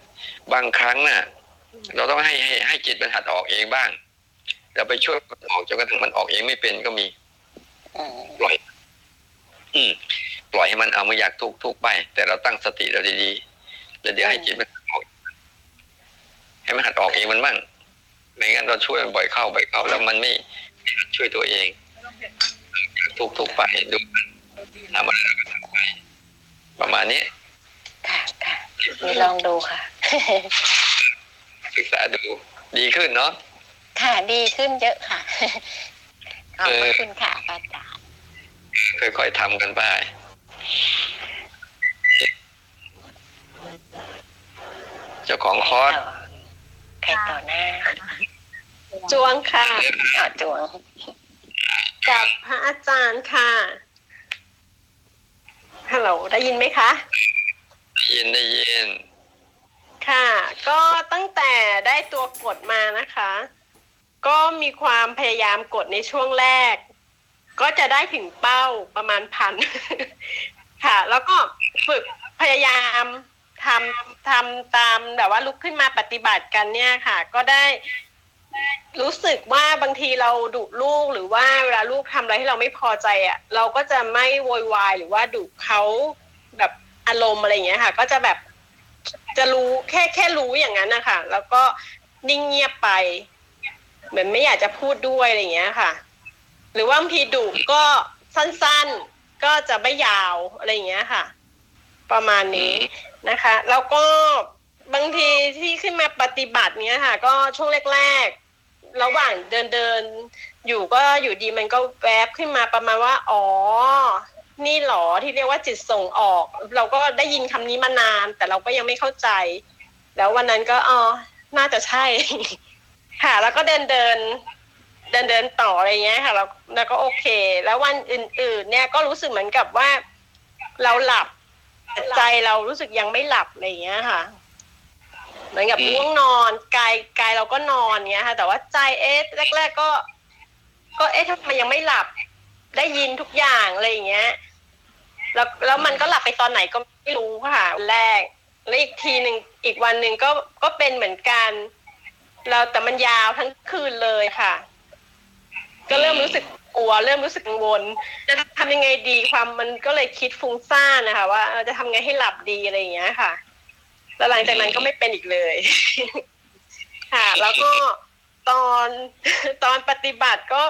บางครั้งน่ะ เราต้องให้ให้ให้จิตมันหัดออกเองบ้างเราไปช่วยมันออกจนกระทั่งมันออกเองไม่เป็นก็มีอืมปล่อย อืม ปล่อยให้มันเอาไม่อยากทุกข์ทุกข์ไป แต่เราตั้งสติเราดีๆแล้วเดี๋ยวให้จิตมันออกให้มันหัดออกเองมันบ้างไม่งั้นเราช่วยมันบ่อยเข้าบ่อยเข้า แล้วมันไม่ช่วยตัวเองทุกข์ทุกข์ไปดูมันทำอะไรก็ทำไปประมาณนี้ค่ะค่ะมีลองดูค่ะ ศึกษาดูดีขึ้นเนาะค่ะดีขึ้นเยอะค่ะ ขอบพระคุณค่ะอาจารย์ค่อยๆทำกันไปเจ้าของคอร์สใครต่อหน้า จวงค่ะอ๋อจวง กับพระอาจารย์ค่ะ ฮัลโหลได้ยินไหมคะ ได้ยินได้ยิน ค่ะ ก็ตั้งแต่ได้ตัวกดมานะคะ ก็มีความพยายามกดในช่วงแรก ก็จะได้ถึงเป้าประมาณพันค่ะ แล้วก็ฝึกพยายามทำทำตามแบบว่าลุกขึ้นมาปฏิบัติกันเนี่ยค่ะ ก็ได้รู้สึกว่าบางทีเราดุลูกหรือว่าเวลาลูกทำอะไรที่เราไม่พอใจอะ เราก็จะไม่โวยวายหรือว่าดุเขาแบบอารมณ์อะไรอย่างเงี้ยค่ะ ก็จะแบบ จะรู้แค่แค่รู้อย่างนั้นนะคะแล้วก็นิ่งเงียบไป เหมือนไม่อยากจะพูดด้วยอะไรอย่างเงี้ยค่ะ หรือว่าบางทีดุก็สั้นๆ ก็จะไม่ยาวอะไรอย่างเงี้ยค่ะ ประมาณนี้นะคะ แล้วก็บางทีที่ขึ้นมาปฏิบัติเนี้ยค่ะ ก็ช่วงแรกๆ ระหว่างเดินเดินๆอยู่ก็อยู่ดีมันก็แวบขึ้นมาประมาณว่า อ๋อ นี่หรอที่เรียกว่าจิตส่งออก เราก็ได้ยินคำนี้มานาน แต่เราก็ยังไม่เข้าใจ แล้ววันนั้นก็อ๋อน่าจะใช่ ค่ะ แล้วก็เดินเดิน เดินเดินต่ออะไรเงี้ยค่ะแล้วแล้วก็โอเค แล้ววันอื่น ๆ เนี่ยก็รู้สึกเหมือนกับว่า เราหลับใจเรารู้สึกยังไม่หลับอะไรเงี้ยค่ะเหมือนกับง่วงนอนกายกายเราก็นอนเงี้ยค่ะ แต่ว่าใจเอ๊ะแรก ๆก็ ก็เอ๊ะทำไมยังไม่หลับ ได้ยินทุกอย่างอะไรอย่างเงี้ย แล้วแล้วมันก็หลับไปตอนไหนก็ไม่รู้ค่ะวันแรก แล้วอีกทีหนึ่งอีกวันหนึ่งก็ก็เป็นเหมือนกันแล้วแต่มันยาวทั้งคืนเลยค่ะ ก็เริ่มรู้สึกกลัว เริ่มรู้สึกกังวล จะทำยังไงดีความมันก็เลยคิดฟุ้งซ่านนะคะ ว่าจะทำไงให้หลับดีอะไรอย่างเงี้ยค่ะ แล้วหลังจากนั้นก็ไม่เป็นอีกเลย ค่ะ แล้วก็ตอนตอนปฏิบัติก็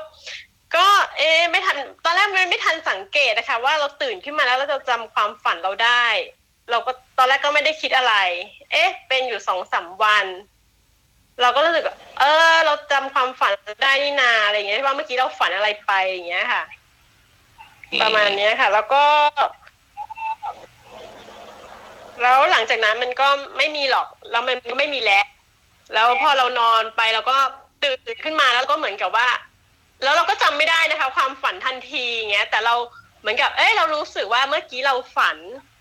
ก็เอ๊ไม่ทันตอนแรกมันไม่ทันสังเกตนะคะ ว่าเราตื่นขึ้นมาแล้วเราจะจำความฝันเราได้ เราก็ตอนแรกก็ไม่ได้คิดอะไร เอ๊ะ เป็นอยู่สองสามวัน เราก็รู้สึกเออ เราจำความฝันได้นี่นาอะไรอย่างเงี้ยว่าเมื่อกี้เราฝันอะไรไปอย่างเงี้ยค่ะ ประมาณเนี้ยค่ะ แล้วก็ แล้วหลังจากนั้นมันก็ไม่มีหรอกแล้วมันก็ไม่มีแล้วแล้วพอเรานอนไปเราก็ตื่นขึ้นมาแล้วก็เหมือนกับว่า แล้วเราก็จำไม่ได้นะคะ ความฝันทันทีอย่างเงี้ยแต่เราเหมือนกับ เอ้ยเรารู้สึกว่าเมื่อกี้เราฝัน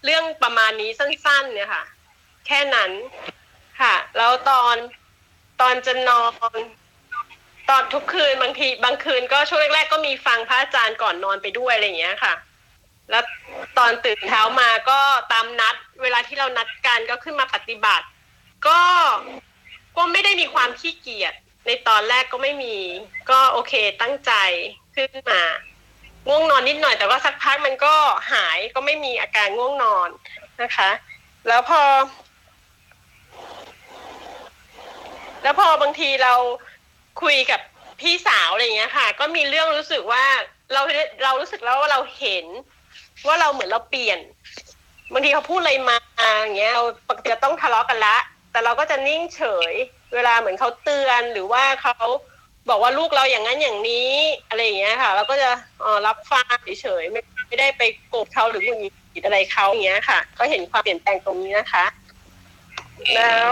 เรื่องประมาณนี้สั้นๆ เนี่ยค่ะ แค่นั้นค่ะ แล้วตอนตอนจะนอนตอนทุกคืนบางทีบางคืนก็ช่วงแรกๆก็มีฟังพระอาจารย์ก่อนนอนไปด้วยอะไรอย่างเงี้ยค่ะ แล้วตอนตื่นเช้ามาก็ตามนัด เวลาที่เรานัดกันก็ขึ้นมาปฏิบัติ ก็ก็ไม่ได้มีความขี้เกียจ ในตอนแรกก็ไม่มี ก็โอเคตั้งใจขึ้นมาง่วงนอนนิดหน่อยแต่ว่าสักพักมันก็หายก็ไม่มีอาการง่วงนอนนะคะ แล้วพอ แล้วพอบางทีเราคุยกับพี่สาวอะไรอย่างเงี้ยค่ะ ก็มีเรื่องรู้สึกว่าเราเรารู้สึกแล้วว่าเราเห็น ว่าเราเหมือนเราเปลี่ยนบางทีเขาพูดอะไรมาอย่างเงี้ยเราปกติจะต้องทะเลาะกันละ แต่เราก็จะนิ่งเฉย เวลาเหมือนเขาเตือนหรือว่าเขาบอกว่าลูกเราอย่างนั้นอย่างนี้อะไรอย่างเงี้ยค่ะ เราก็จะรับฟังเฉยๆไม่ไม่ได้ไปโกรธเขาหรือหงุดหงิดอะไรเขาอย่างเงี้ยค่ะ ก็เห็นความเปลี่ยนแปลงตรงนี้นะคะ แล้ว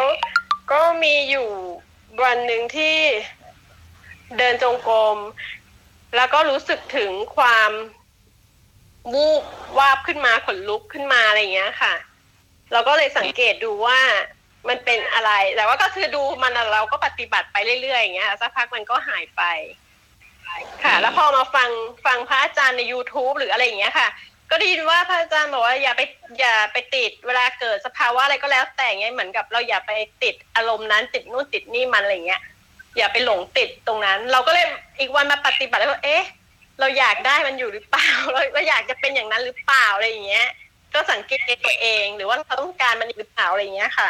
ก็มีอยู่วันหนึ่งที่เดินจงกรมแล้วก็รู้สึกถึงความวูบวาบขึ้นมาขนลุกขึ้นมาอะไรอย่างเงี้ยค่ะ เราก็เลยสังเกตดูว่า มันเป็นอะไร แต่ว่าก็คือดูมันอะเราก็ปฏิบัติไปเรื่อยๆอย่างเงี้ยสักพักมันก็หายไป ค่ะ แล้วพอมาฟังฟังพระอาจารย์ใน youtube หรืออะไรอย่างเงี้ยค่ะ ก็ได้ยินว่าพระอาจารย์บอกว่าอย่าไปอย่าไปติดเวลาเกิดสภาวะอะไรก็แล้วแต่เงี้ยเหมือนกับเราอย่าไปติดอารมณ์นั้นติดนู่นติดนี่มันอะไรเงี้ยอย่าไปหลงติดตรงนั้น เราก็เลยอีกวันมาปฏิบัติแล้วก็เอ๊ะ เราอยากได้มันอยู่หรือเปล่าเราเราอยากจะเป็นอย่างนั้นหรือเปล่าอะไรอย่างเงี้ย ก็สังเกตตัวเองหรือว่าเราต้องการมันหรือเปล่าอะไรอย่างเงี้ยค่ะ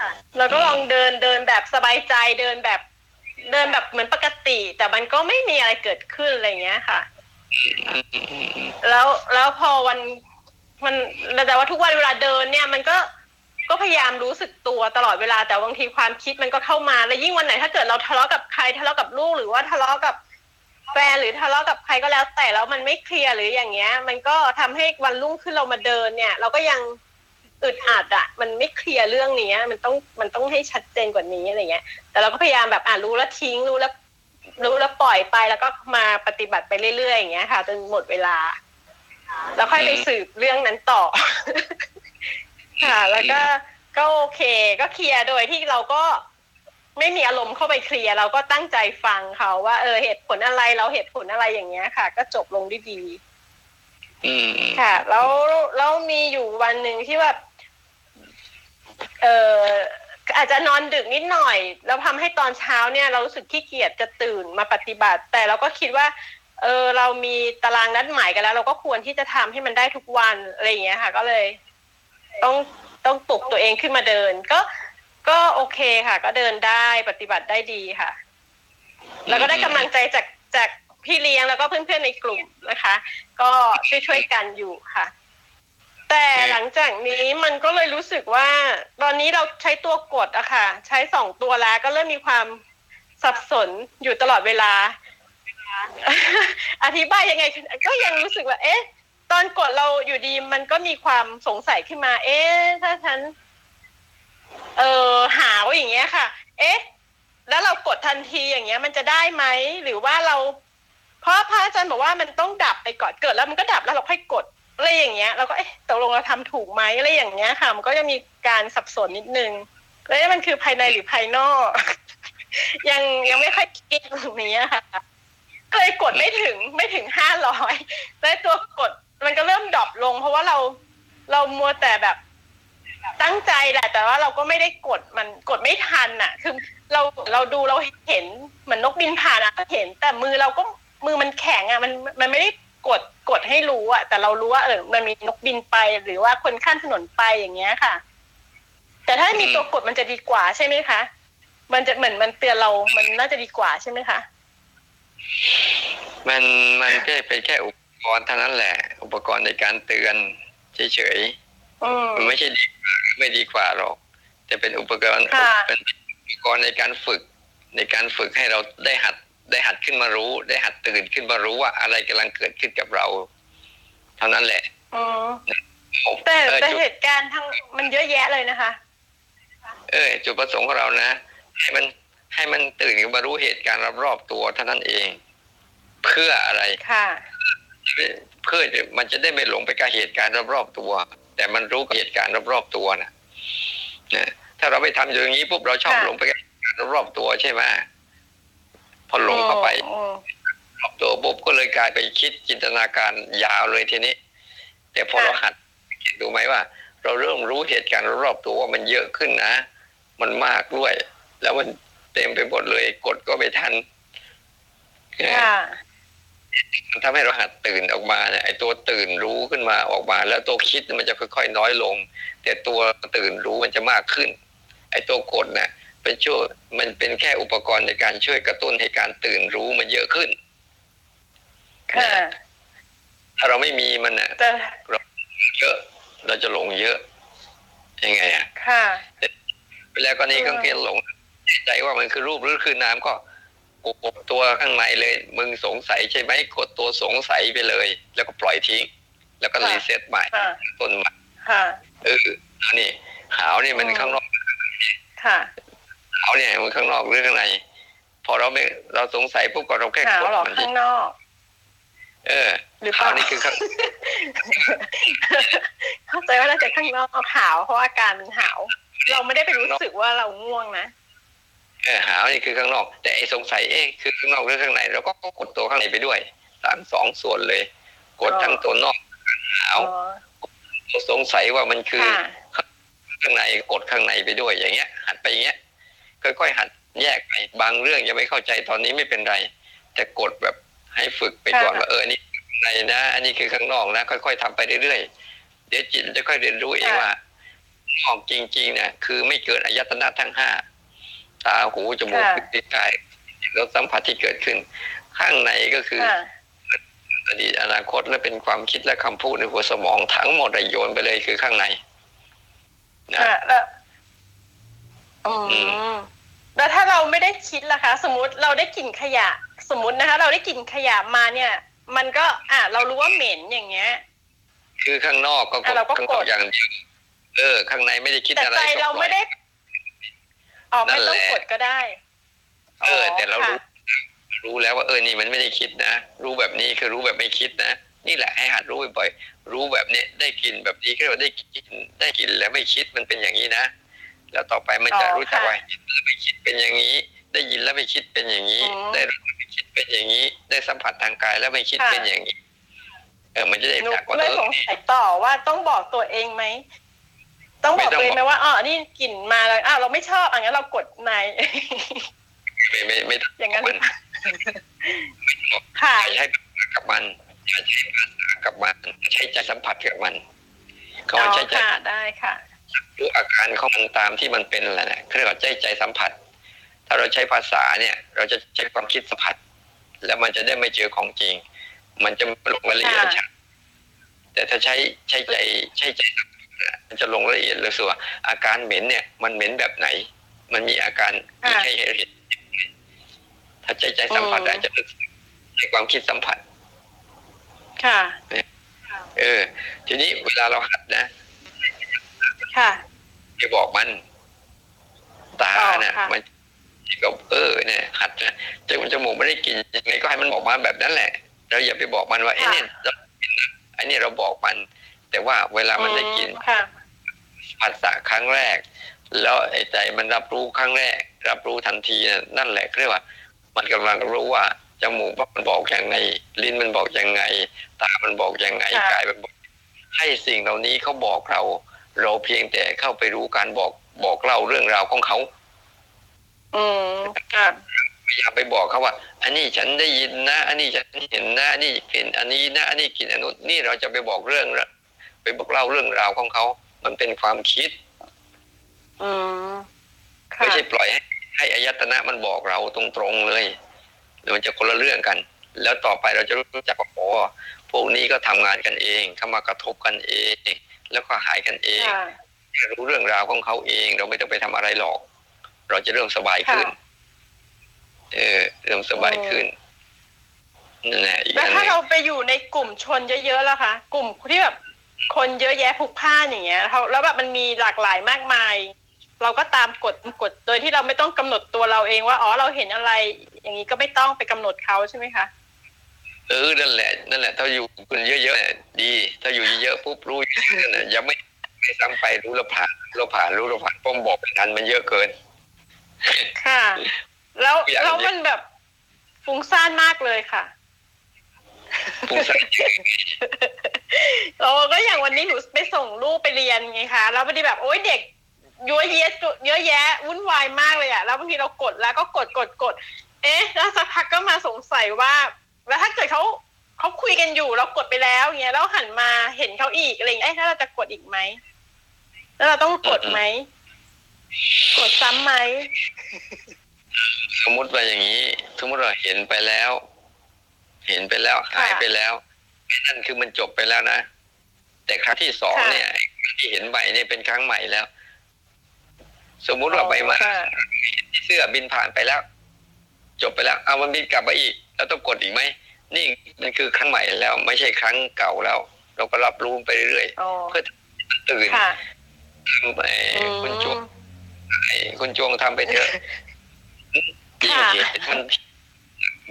ค่ะเราก็ลองเดินเดินแบบสบายใจเดินแบบเดินแบบเหมือนปกติ แต่มันก็ไม่มีอะไรเกิดขึ้นอะไรเงี้ยค่ะ แล้วแล้วพอวันมันแต่ว่าทุกวันเวลาเดินเนี่ยมันก็ก็พยายามรู้สึกตัวตลอดเวลาแต่บางทีความคิดมันก็เข้ามา แล้วยิ่งวันไหนถ้าเกิดเราทะเลาะกับใครทะเลาะกับลูกหรือว่าทะเลาะกับแฟนหรือทะเลาะกับใครก็แล้วแต่แล้วมันไม่เคลียร์หรืออย่างเงี้ย มันก็ทำให้วันรุ่งขึ้นเรามาเดินเนี่ย เราก็ยัง อึดอัดอะมันไม่เคลียร์เรื่องนี้มันต้องมันต้องให้ชัดเจนกว่านี้อะไรเงี้ย แต่เราก็พยายามแบบอ่ารู้แล้วทิ้งรู้แล้วรู้แล้วปล่อยไปแล้วก็มาปฏิบัติไปเรื่อยๆอย่างเงี้ยค่ะจนหมดเวลา แล้วค่อยไปสืบเรื่องนั้นต่อ ค่ะ แล้วก็ก็โอเค ก็เคลียร์โดยที่เราก็ไม่มีอารมณ์เข้าไปเคลียร์เราก็ตั้งใจฟังเขาว่าเออเหตุผลอะไรเราเหตุผลอะไรอย่างเงี้ยค่ะ ก็จบลงด้วยดีอืมอืมค่ะ แล้วแล้วมีอยู่วันหนึ่งที่แบบ เอออาจจะนอนดึกนิดหน่อย แล้วทำให้ตอนเช้าเนี่ยเรารู้สึกขี้เกียจจะตื่นมาปฏิบัติ แต่เราก็คิดว่าเออเรามีตารางนัดหมายกันแล้ว เราก็ควรที่จะทำให้มันได้ทุกวันอะไรอย่างเงี้ยค่ะ ก็เลย ต้องต้องปลุกตัวเองขึ้นมาเดิน ก็ก็โอเคค่ะ ก็เดินได้ปฏิบัติได้ดีค่ะ แล้วก็ได้กำลังใจจากจากพี่เลี้ยงแล้วก็เพื่อนๆในกลุ่มนะคะ ก็ช่วยช่วยๆกันอยู่ค่ะ แต่หลังจากนี้มันก็เลยรู้สึกว่า ตอนนี้เราใช้ตัวกดอะค่ะ ใช้สองตัวแล้วก็เริ่มมีความสับสนอยู่ตลอดเวลา อธิบายยังไง ก็ยังรู้สึกว่า เอ๊ะ ตอนกดเราอยู่ดีมันก็มีความสงสัยขึ้นมา เอ๊ะ ถ้าฉัน เออหาวอย่างเงี้ยค่ะ เอ๊ะ แล้วเรากดทันทีอย่างเงี้ย มันจะได้ไหมหรือว่าเรา เพราะพระอาจารย์บอกว่ามันต้องดับไปก่อนเกิดแล้วมันก็ดับแล้วเราค่อยกด อะไรอย่างเงี้ยเราก็เอ๊ะตกลงเราทำถูกไหมอะไรอย่างเงี้ยค่ะ มันก็จะมีการสับสนนิดนึงแล้วมันคือภายในหรือภายนอก ยังยังไม่ค่อย get ตรงนี้ค่ะเลยกดไม่ถึงไม่ถึงห้าร้อยแล้วตัวกดมันก็เริ่ม drop ลง เพราะว่าเราเรามัวแต่แบบตั้งใจแหละ แต่ว่าเราก็ไม่ได้กดมันกดไม่ทันอะ คือเราเราดูเราเห็นเหมือนนกบินผ่านอะเห็น แต่มือเราก็มือมันแข็งอะมันมันไม่ได้ กดกดให้รู้อะแต่เรารู้ว่าเออมันมีนกบินไปหรือว่าคนข้ามถนนไปอย่างเงี้ยค่ะ แต่ถ้ามีตัวกดมันจะดีกว่าใช่ไหมคะมันจะเหมือนมันเตือนเรา มันน่าจะดีกว่าใช่ไหมคะ มันมันแค่เป็นแค่อุปกรณ์เท่านั้นแหละ อุปกรณ์ในการเตือนเฉยอืมๆมันไม่ใช่ดีกว่าไม่ดีกว่าหรอกแต่เป็นอุปกรณ์ค่ะเป็นอุปกรณ์ในการฝึก ในการฝึกให้เราได้หัด ได้หัดขึ้นมารู้ ได้หัดตื่นขึ้นมารู้ว่าอะไรกำลังเกิดขึ้นกับเรา เท่านั้นแหละอืมแต่เออแต่จุดเหตุการณ์ทั้งมันเยอะแยะเลยนะคะ เออจุดประสงค์ของเรานะให้มันให้มันตื่นขึ้นมารู้เหตุการณ์รอบๆตัวเท่านั้นเอง เพื่ออะไรค่ะเพื่อจะมันจะได้ไม่หลงไปกับเหตุการณ์รอบๆตัว แต่มันรู้กับเหตุการณ์รอบๆตัวนะนะถ้าเราไปทำอย่างนี้ปุ๊บเราชอบค่ะหลงไปกับเหตุการณ์รอบๆตัวใช่ไหม พอหลงเข้าไปอืมรอบตัวปุ๊บก็เลยกลายไปคิดจินตนาการยาวเลยทีนี้ แต่พอค่ะเราหัดดูไหมว่า เราเริ่มรู้เหตุการณ์รอบๆตัวว่ามันเยอะขึ้นนะ มันมากด้วย แล้วมันเต็มไปหมดเลยกดก็ไม่ทันค่ะมันทำให้เราหัดตื่นออกมาเนี่ยไอ้ตัวตื่นรู้ขึ้นมาออกมา แล้วตัวคิดมันจะค่อยๆน้อยลง แต่ตัวตื่นรู้มันจะมากขึ้น ไอ้ตัวกดเนี่ย เป็นช่วยมันเป็นแค่อุปกรณ์ในการช่วยกระตุ้นให้การตื่นรู้มันเยอะขึ้นค่ะถ้าเราไม่มีมันน่ะแต่เยอะเราจะหลงเยอะยังไงอะค่ะไปแล้วก็นี่ก็เออเพียงหลงใจว่ามันคือรูปหรือคือน้ำก็กดตัวข้างในเลย มึงสงสัยใช่ไหมกดตัวสงสัยไปเลย แล้วก็ปล่อยทิ้ง แล้วก็รีเซ็ตใหม่ค่ะต้นใหม่ค่ะเออเอานี่หาวนี่มันอืมข้างนอกค่ะ หาวเนี่ยมันข้างนอกหรือข้างใน พอเราไม่เราสงสัยปุ๊บก็เราแค่หาวกดหรอมันข้างนอก เออหรือเปหาล่าวนี่คือข้างเข้าใจว่าน่าจะข้างนอกหาวเพราะอาการมันหาว เราไม่ได้ไปรู้สึกว่าเราง่วงนะเออหาวนี่คือข้างนอก แต่ไอ้สงสัยเอ๊ะคือข้างนอกหรือข้างในเราก็กดตัวข้างในไปด้วยสามสองส่วนเลย กดอ๋อทั้งตัวนอกหาวอ๋อสงสัยว่ามันคือค่ะข้างในกดข้างในไปด้วยอย่างเงี้ย หัดไปอย่างเงี้ย ค่อยๆหัดแยกไปบางเรื่องยังไม่เข้าใจตอนนี้ไม่เป็นไร แต่กดแบบให้ฝึกไปก่อนค่ะว่าเอออันนี้ข้างในนะ อันนี้คือข้างนอกนะ ค่อย ๆทำไปเรื่อยๆเดี๋ยวจิตจะค่อยเรียนรู้เองว่าออกจริงๆเนี่ยคือไม่เกินอายตนะทั้งห้าตาหูจมูกค่ะลิ้นกายรสสัมผัสที่เกิดขึ้น ข้างในก็คือค่ะอดีตอนาคตและเป็นความคิดและคำพูดในหัวสมองทั้งหมดอะโยนไปเลยคือข้างในนะค่ะแล้วอือืม แล้วถ้าเราไม่ได้คิดล่ะคะ สมมติเราได้กลิ่นขยะ สมมตินะคะ เราได้กลิ่นขยะมาเนี่ย มันก็อะเรารู้ว่าเหม็นอย่างเงี้ย คือข้างนอกก็กอะดเราก็ข้างนกอกด อย่างเดียวเออ ข้างในไม่ได้คิดแต่อะไรใจก็เราปล่ไม่อยได้อ๋อนั่ไม่นต้องแหละกดก็ได้เออ แต่เรารู้ ค่ะรู้แล้วว่าเออนี่มันไม่ได้คิดนะ รู้แบบนี้คือรู้แบบไม่คิดนะ นี่แหละให้หัดรู้บ่อยๆรู้แบบนี้ได้กินแบบนี้ก็เรียกว่าได้กินได้กินแล้วไม่คิดมันเป็นอย่างนี้นะ แล้วต่อไปมันจะอ๋อรู้จักค่ะว่าเห็นแล้วไม่คิดเป็นอย่างนี้ ได้ยินแล้วไม่คิดเป็นอย่างนี้อืมได้รู้แล้วไม่คิดเป็นอย่างนี้ ได้สัมผัสทางกายแล้วไม่คิดค่ะเป็นอย่างนี้ เออมันจะได้หนูจักว่าเลเอยอสงสัยต่อว่าต้องบอกตัวเองไหมต้องบอกตัวเองไหมว่าอ๋อนี่กลิ่นมาแล้วอ้าวเราไม่ชอบอะงั้นเรากดในไม่ไม่ไม่ต้องอย่างนั้นหมัรืนอเปล่าค่ะใช้ภาษากับมันอย่าใช้ภาษากับมัน ใช้ใจสัมผัสกับมันเขาอ๋อใช้ใจค่ะได้ค่ะ รู้อาการของมันตามที่มันเป็นแหละนะเขาเรียกว่าใจใจสัมผัส ถ้าเราใช้ภาษาเนี่ย เราจะใช้ความคิดสัมผัส แล้วมันจะได้ไม่เจอของจริง มันจะลงรายละเอียดค่ะชัดแต่ถ้าใช้ใช้ใจใช้ใจสัมผัสเนี่ยมันจะลงรายละเอียดเลยส่วนอาการเหม็นเนี่ย มันเหม็นแบบไหน มันมีอาการมีใช่เหตุถ้าใจใจสัมผัสอาจจะลึกใช้ความคิดสัมผัส ค่ะ เออ ทีนี้เวลาเราหัดนะ ค่ะไปบอกมัน ตาอ๋อเนี่ยค่ะมันก็เออเนี่ยหัดนะจมูกจมูกไม่ได้กินยังไงก็ให้มันบอกมาแบบนั้นแหละ เราอย่าไปบอกมันว่าไอ้ค่ะเนี่ยเรากินนะไอ้เนี่ยเราบอกมัน แต่ว่าเวลามันได้กินอืค่ะผัสสะครั้งแรก แล้วไอ้ใจมันรับรู้ครั้งแรก รับรู้ทันทีน่ะนั่นแหละเรียกว่า มันกำลังรู้ว่าจมูกว่ามันบอกยังไง ลิ้นมันบอกยังไง ตามันบอกยังไงค่ะกายมันบอกให้สิ่งเหล่านี้เขาบอกเรา เราเพียงแต่เข้าไปรู้การบอกบอกเล่าเรื่องราวของเขา อืมค่ะอย่าไปบอกเขาว่า อันนี้ฉันได้ยินนะ อันนี้ฉันเห็นนะ อันนี้กลิ่นอันนี้นะ อันนี้กลิ่นอันนู้นนี่เราจะไปบอกเรื่องละไปบอกเล่าเรื่องราวของเขา มันเป็นความคิด อืมค่ะไม่ใช่ปล่อยให้ให้อายตนะมันบอกเราตรงๆเลยเดี๋ยวมันจะคนละเรื่องกัน แล้วต่อไปเราจะรู้จักว่าโอ้พวกนี้ก็ทำงานกันเองเข้ามากระทบกันเอง แล้วก็หายกันเองค่ะรู้เรื่องราวของเขาเอง เราไม่ต้องไปทำอะไรหรอก เราจะเริ่มสบายขึ้นค่ะเออ เริ่มสบายขึ้นนั่นแหละอีกแล้วอันหถ้านึ่งเราไปอยู่ในกลุ่มชนเยอะๆล่ะคะกลุ่มที่แบบคนเยอะแยะพลุกพล่านอย่างเงี้ยเขาแล้วแบบมันมีหลากหลายมากมาย เราก็ตามกฎกฎโดยที่เราไม่ต้องกำหนดตัวเราเองว่าอ๋อเราเห็นอะไร อย่างนี้ก็ไม่ต้องไปกำหนดเขาใช่ไหมคะ เออนั่นแหละนั่นแหละ ถ้าอยู่คุณเยอะๆเนี่ยดี ถ้าอยู่เยอะๆปุ๊บรู้เยอะๆเนี่ยอย่าไม่ไม่ซ้ำไปรู้แล้วผ่านรู้แล้วผ่านรู้แล้วผ่านป้อมบอกไม่ทันมันเยอะเกิน ค่ะ แล้วอย่างแล้วมันแบบฟุ้งซ่านมากเลยค่ะฟุ้งซ่านเราก็อย่างวันนี้หนูไปส่งลูกไปเรียนไงคะแล้วพอดีแบบโอ๊ยเด็กเยอะแยะจุเยอะแยะวุ่นวายมากเลยอะแล้วบางทีเรากดแล้วก็กดกดกด เอ๊ะ แล้วสักพักก็มาสงสัยว่า แล้วถ้าเกิดเขาเขาคุยกันอยู่เรากดไปแล้วเงี้ยแล้วหันมาเห็นเขาอีกอะไรอย่างเงี้ยเอ๊ะแล้วเราจะกดอีกไหมแล้วเราต้องกดไหมกดซ้ำไหมสมมติว่าอย่างนี้ สมมติว่าเห็นไปแล้ว เห็นไปแล้วหายไปแล้วนั่นคือมันจบไปแล้วนะแต่ครั้งที่สองเนี่ยไอ้ครั้งที่เห็นใหม่เนี่ยเป็นครั้งใหม่แล้ว สมมุติว่าใบไม้ค่ะเสื้อบินผ่านไปแล้ว จบไปแล้วเอามันบินกลับมาอีก แล้วต้องกดอีกไหมนี่มันคือครั้งใหม่แล้ว ไม่ใช่ครั้งเก่าแล้ว เราก็รับรู้ไปเรื่อยอ๋อๆเพื่อตื่นค่ะไปอืมคุณจวงไอ้คุณจวงทำไปเถอะที่ค่ะเห็นมัน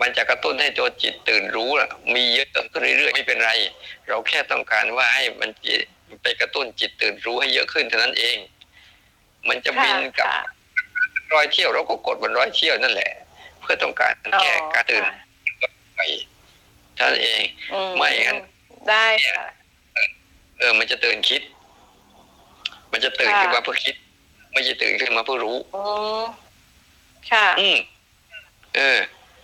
มันจะกระตุ้นให้ตัวจิตตื่นรู้อะมีเยอะขึ้นเรื่อยๆไม่เป็นไร เราแค่ต้องการว่าให้มันจิตไปกระตุ้นจิตตื่นรู้ให้เยอะขึ้นเท่านั้นเอง มันจะบินกลับค่ะร้อยเที่ยวเราก็กดบนร้อยเที่ยวนั่นแหละ เพื่อต้องการแก้การตื่นค่ะ ไปเท่านั้นเองอืไม่งั้นได้ค่ะเออ มันจะตื่นคิด มันจะตื่นค่ะขึ้นมาเพื่อคิด ไม่ใช่ตื่นขึ้นมาเพื่อรู้อืมค่ะ อืมเออ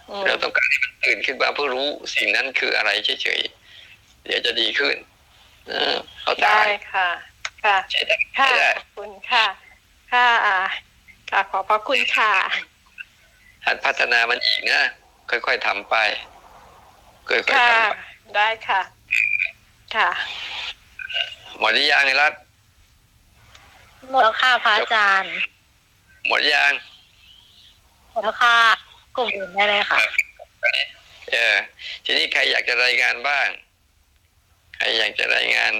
อืมเราต้องการให้มันตื่นขึ้นมาเพื่อรู้สิ่งนั้นคืออะไรเฉยๆเดี๋ยวจะดีขึ้น เออเขาตาได้ยค่ะ ค่ะใช่ได้ค่ะใช่ได้ขอบคุณค่ะ ค่ะอ่าค่ะขอบพระคุณค่ะหัดพัฒนามันอีกนะค่อยๆทำไป ค่อยๆค่ะทำไปได้ค่ะ ค่ะ หมดหรือยังไอ้รัฐหมดแล้วค่ะพระอาจารย์ หมดยังหมดแล้วค่ะกลุ่มอื่นได้เลยค่ะ เออ ทีนี้ใครอยากจะรายงานบ้าง ใครอยากจะรายงาน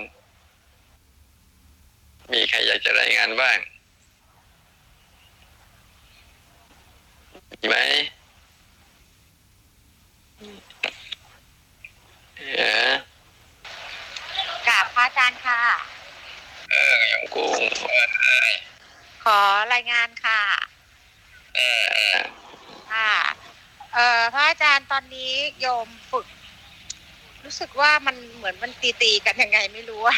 มีใครอยากจะรายงานบ้างมีไหม เออกราบพระอาจารย์ค่ะ เอออย่างกุ้งขอรายงานค่ะ เออเออค่ะ เอ่อพระอาจารย์ตอนนี้โยมฝึก รู้สึกว่ามันเหมือนมันตีตีๆกันยังไงไม่รู้อะ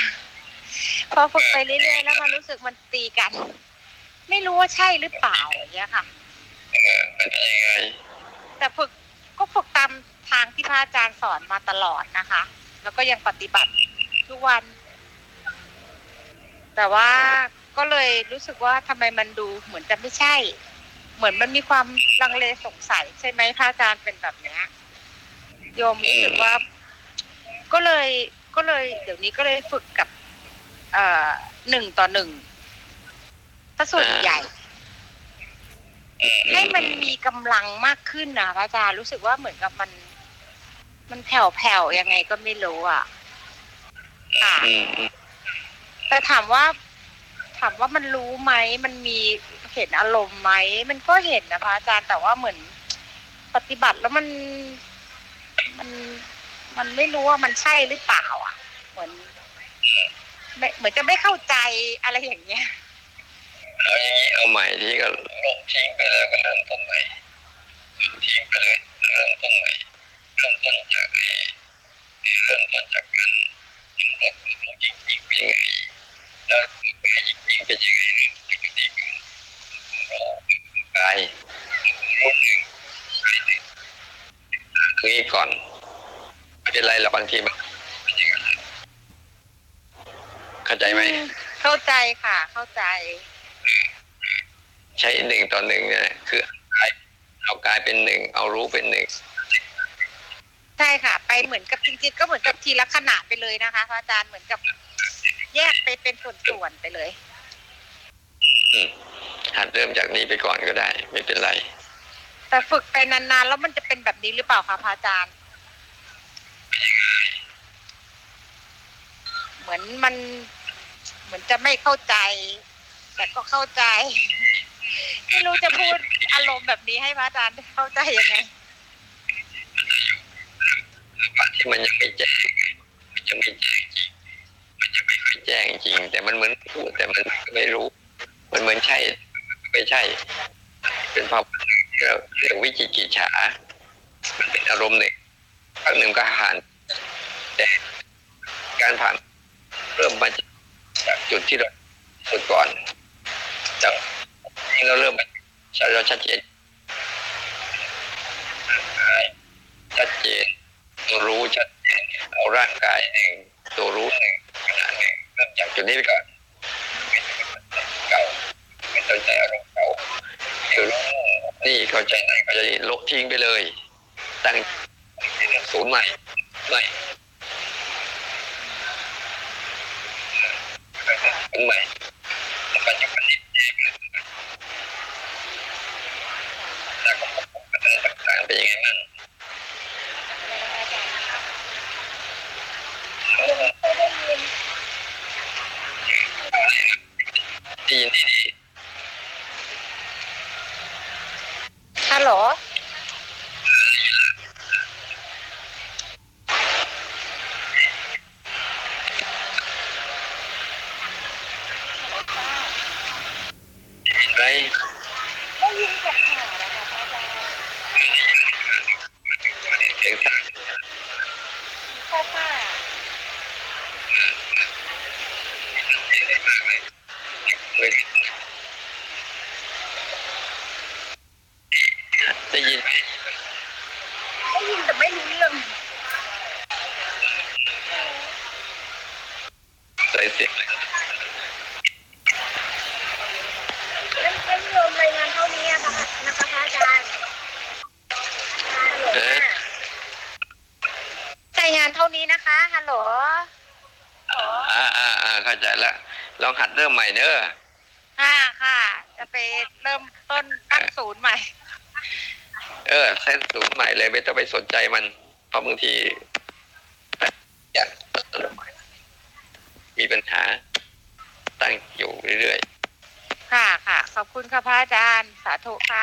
พอฝึกไปเรื่อยๆแล้วมันรู้สึกมันตีกัน ไม่รู้ว่าใช่หรือเปล่าอย่างเงี้ยค่ะมันเป็นยังไงแต่ฝึกก็ฝึกตาม ทางที่พระอาจารย์สอนมาตลอดนะคะ แล้วก็ยังปฏิบัติทุกวัน แต่ว่าก็เลยรู้สึกว่าทำไมมันดูเหมือนจะไม่ใช่ เหมือนมันมีความลังเลสงสัยใช่ไหมพระอาจารย์เป็นแบบเนี้ยโยมรู้สึกว่า ก็เลยก็เลย เดี๋ยวนี้ก็เลยฝึกกับ เอ่อหนึ่งต่อหนึ่งถ้าส่วนใหญ่ ให้มันมีกำลังมากขึ้นนะพระอาจารย์รู้สึกว่าเหมือนกับมัน มันแผ่วๆยังไงก็ไม่รู้อะค่ะอืมอืมแต่ถามว่า ถามว่ามันรู้ไหมมันมีเห็นอารมณ์ไหมมันก็เห็นนะพระอาจารย์แต่ว่าเหมือนปฏิบัติแล้วมันมันมันไม่รู้ว่ามันใช่หรือเปล่า อะ เหมือนไม่เหมือนจะไม่เข้าใจอะไรอย่างเงี้ยเอาอย่างนี้เอาใหม่ที่ก็ลงทิ้งไปแล้วก็เริ่มต้นใหม่ทิ้งไปเลยเริ่มต้นใหม่ ริ่มต้นจากไอ้เริ่มต้นจากการสำรวจตัวเราจริงเป็นยังไงแล้วกายจริงเป็นยังไงเรื่องปกติของเรากายรู้หนึ่งกายหนึ่งตรงนี้ก่อนไม่เป็นไรหรอกบางทีมันเข้าใจไหมเข้าใจค่ะ เข้าใจ ใช้หนึ่งต่อหนึ่งเนี่ยคือเอากายเอายเป็นหนึ่งเอารู้เป็นหนึ่ง ช่ค่ะ ไปเหมือนกับจริงๆก็เหมือนกับทีละขนาดไปเลยนะคะพระอาจารย์เหมือนกับแยกไปเป็นส่วนๆไปเลยอืมหัดเริ่มจากนี้ไปก่อนก็ได้ ไม่เป็นไร แต่ฝึกไปนานๆแล้วมันจะเป็นแบบนี้หรือเปล่าคะพระอาจารย์ เหมือนมันเหมือนจะไม่เข้าใจ แต่ก็เข้าใจ ไม่รู้จะพูดอารมณ์แบบนี้ให้พระอาจารย์เข้าใจยังไง ที่มันยังไม่แจ้งมันยังไม่แจ้งจริงมันยังไม่ค่อยแจ้งจริง แต่มันเหมือนพูดแต่มันไม่รู้ มันเหมือนใช่ ไม่ใช่ เป็นภาวะเรื่องวิจิกิจฉามันเป็นอารมณ์หนึ่งครั้งหนึ่งก็ผ่านแต่การผ่านเริ่มมาจากจุดที่เราจุดก่อนจากที่เราเริ่มมาเราชัดเจนชัดเจน รู้ชัดเจนเอาร่างกายหนึ่งตัวรู้หนึ่งขนาดหนึ่งเริ่มจากจุดนี้ไปก่อนเก่าไม่สนใจอารมณ์เก่าเดี๋ยวรู้นี่เข้าใจไหนเข้าใจโละทิ้งไปเลย ตั้งศูนย์ใหม่ใหม่ศูนย์ใหม่ปัจจุบันนี้แล้วก็พัฒนต่างๆเป็นยังไงบ้าง ได้ยินดี ฮัลโหล ๆไหม ได้ยินจากข่าวนะคะพระอาจารย์ เสียงสั่น ค่ะค่ะ ได้ยินไหม ได้ยินแต่ไม่รู้เรื่อง ใส่เสียง เล่นเล่นโยมรายงานเท่านี้อะค่ะนะคะพระอาจารย์ฮัลโหลรายงานเท่านี้นะคะฮัลโหล อ่าอ่าอ่าเข้าใจละลองหัดเริ่มใหม่เนอะ ค่ะค่ะ จะไปเริ่มต้นตั้งศูนย์ใหม่ เออเส้นศูนย์ใหม่เลยไม่ต้องไปสน ใจมันเพราะบางทีอยากมีปัญหาตั้งอยู่เรื่อยๆ ค่ะค่ะ ขอบคุณค่ะพระอาจารย์ สาธุค่ะ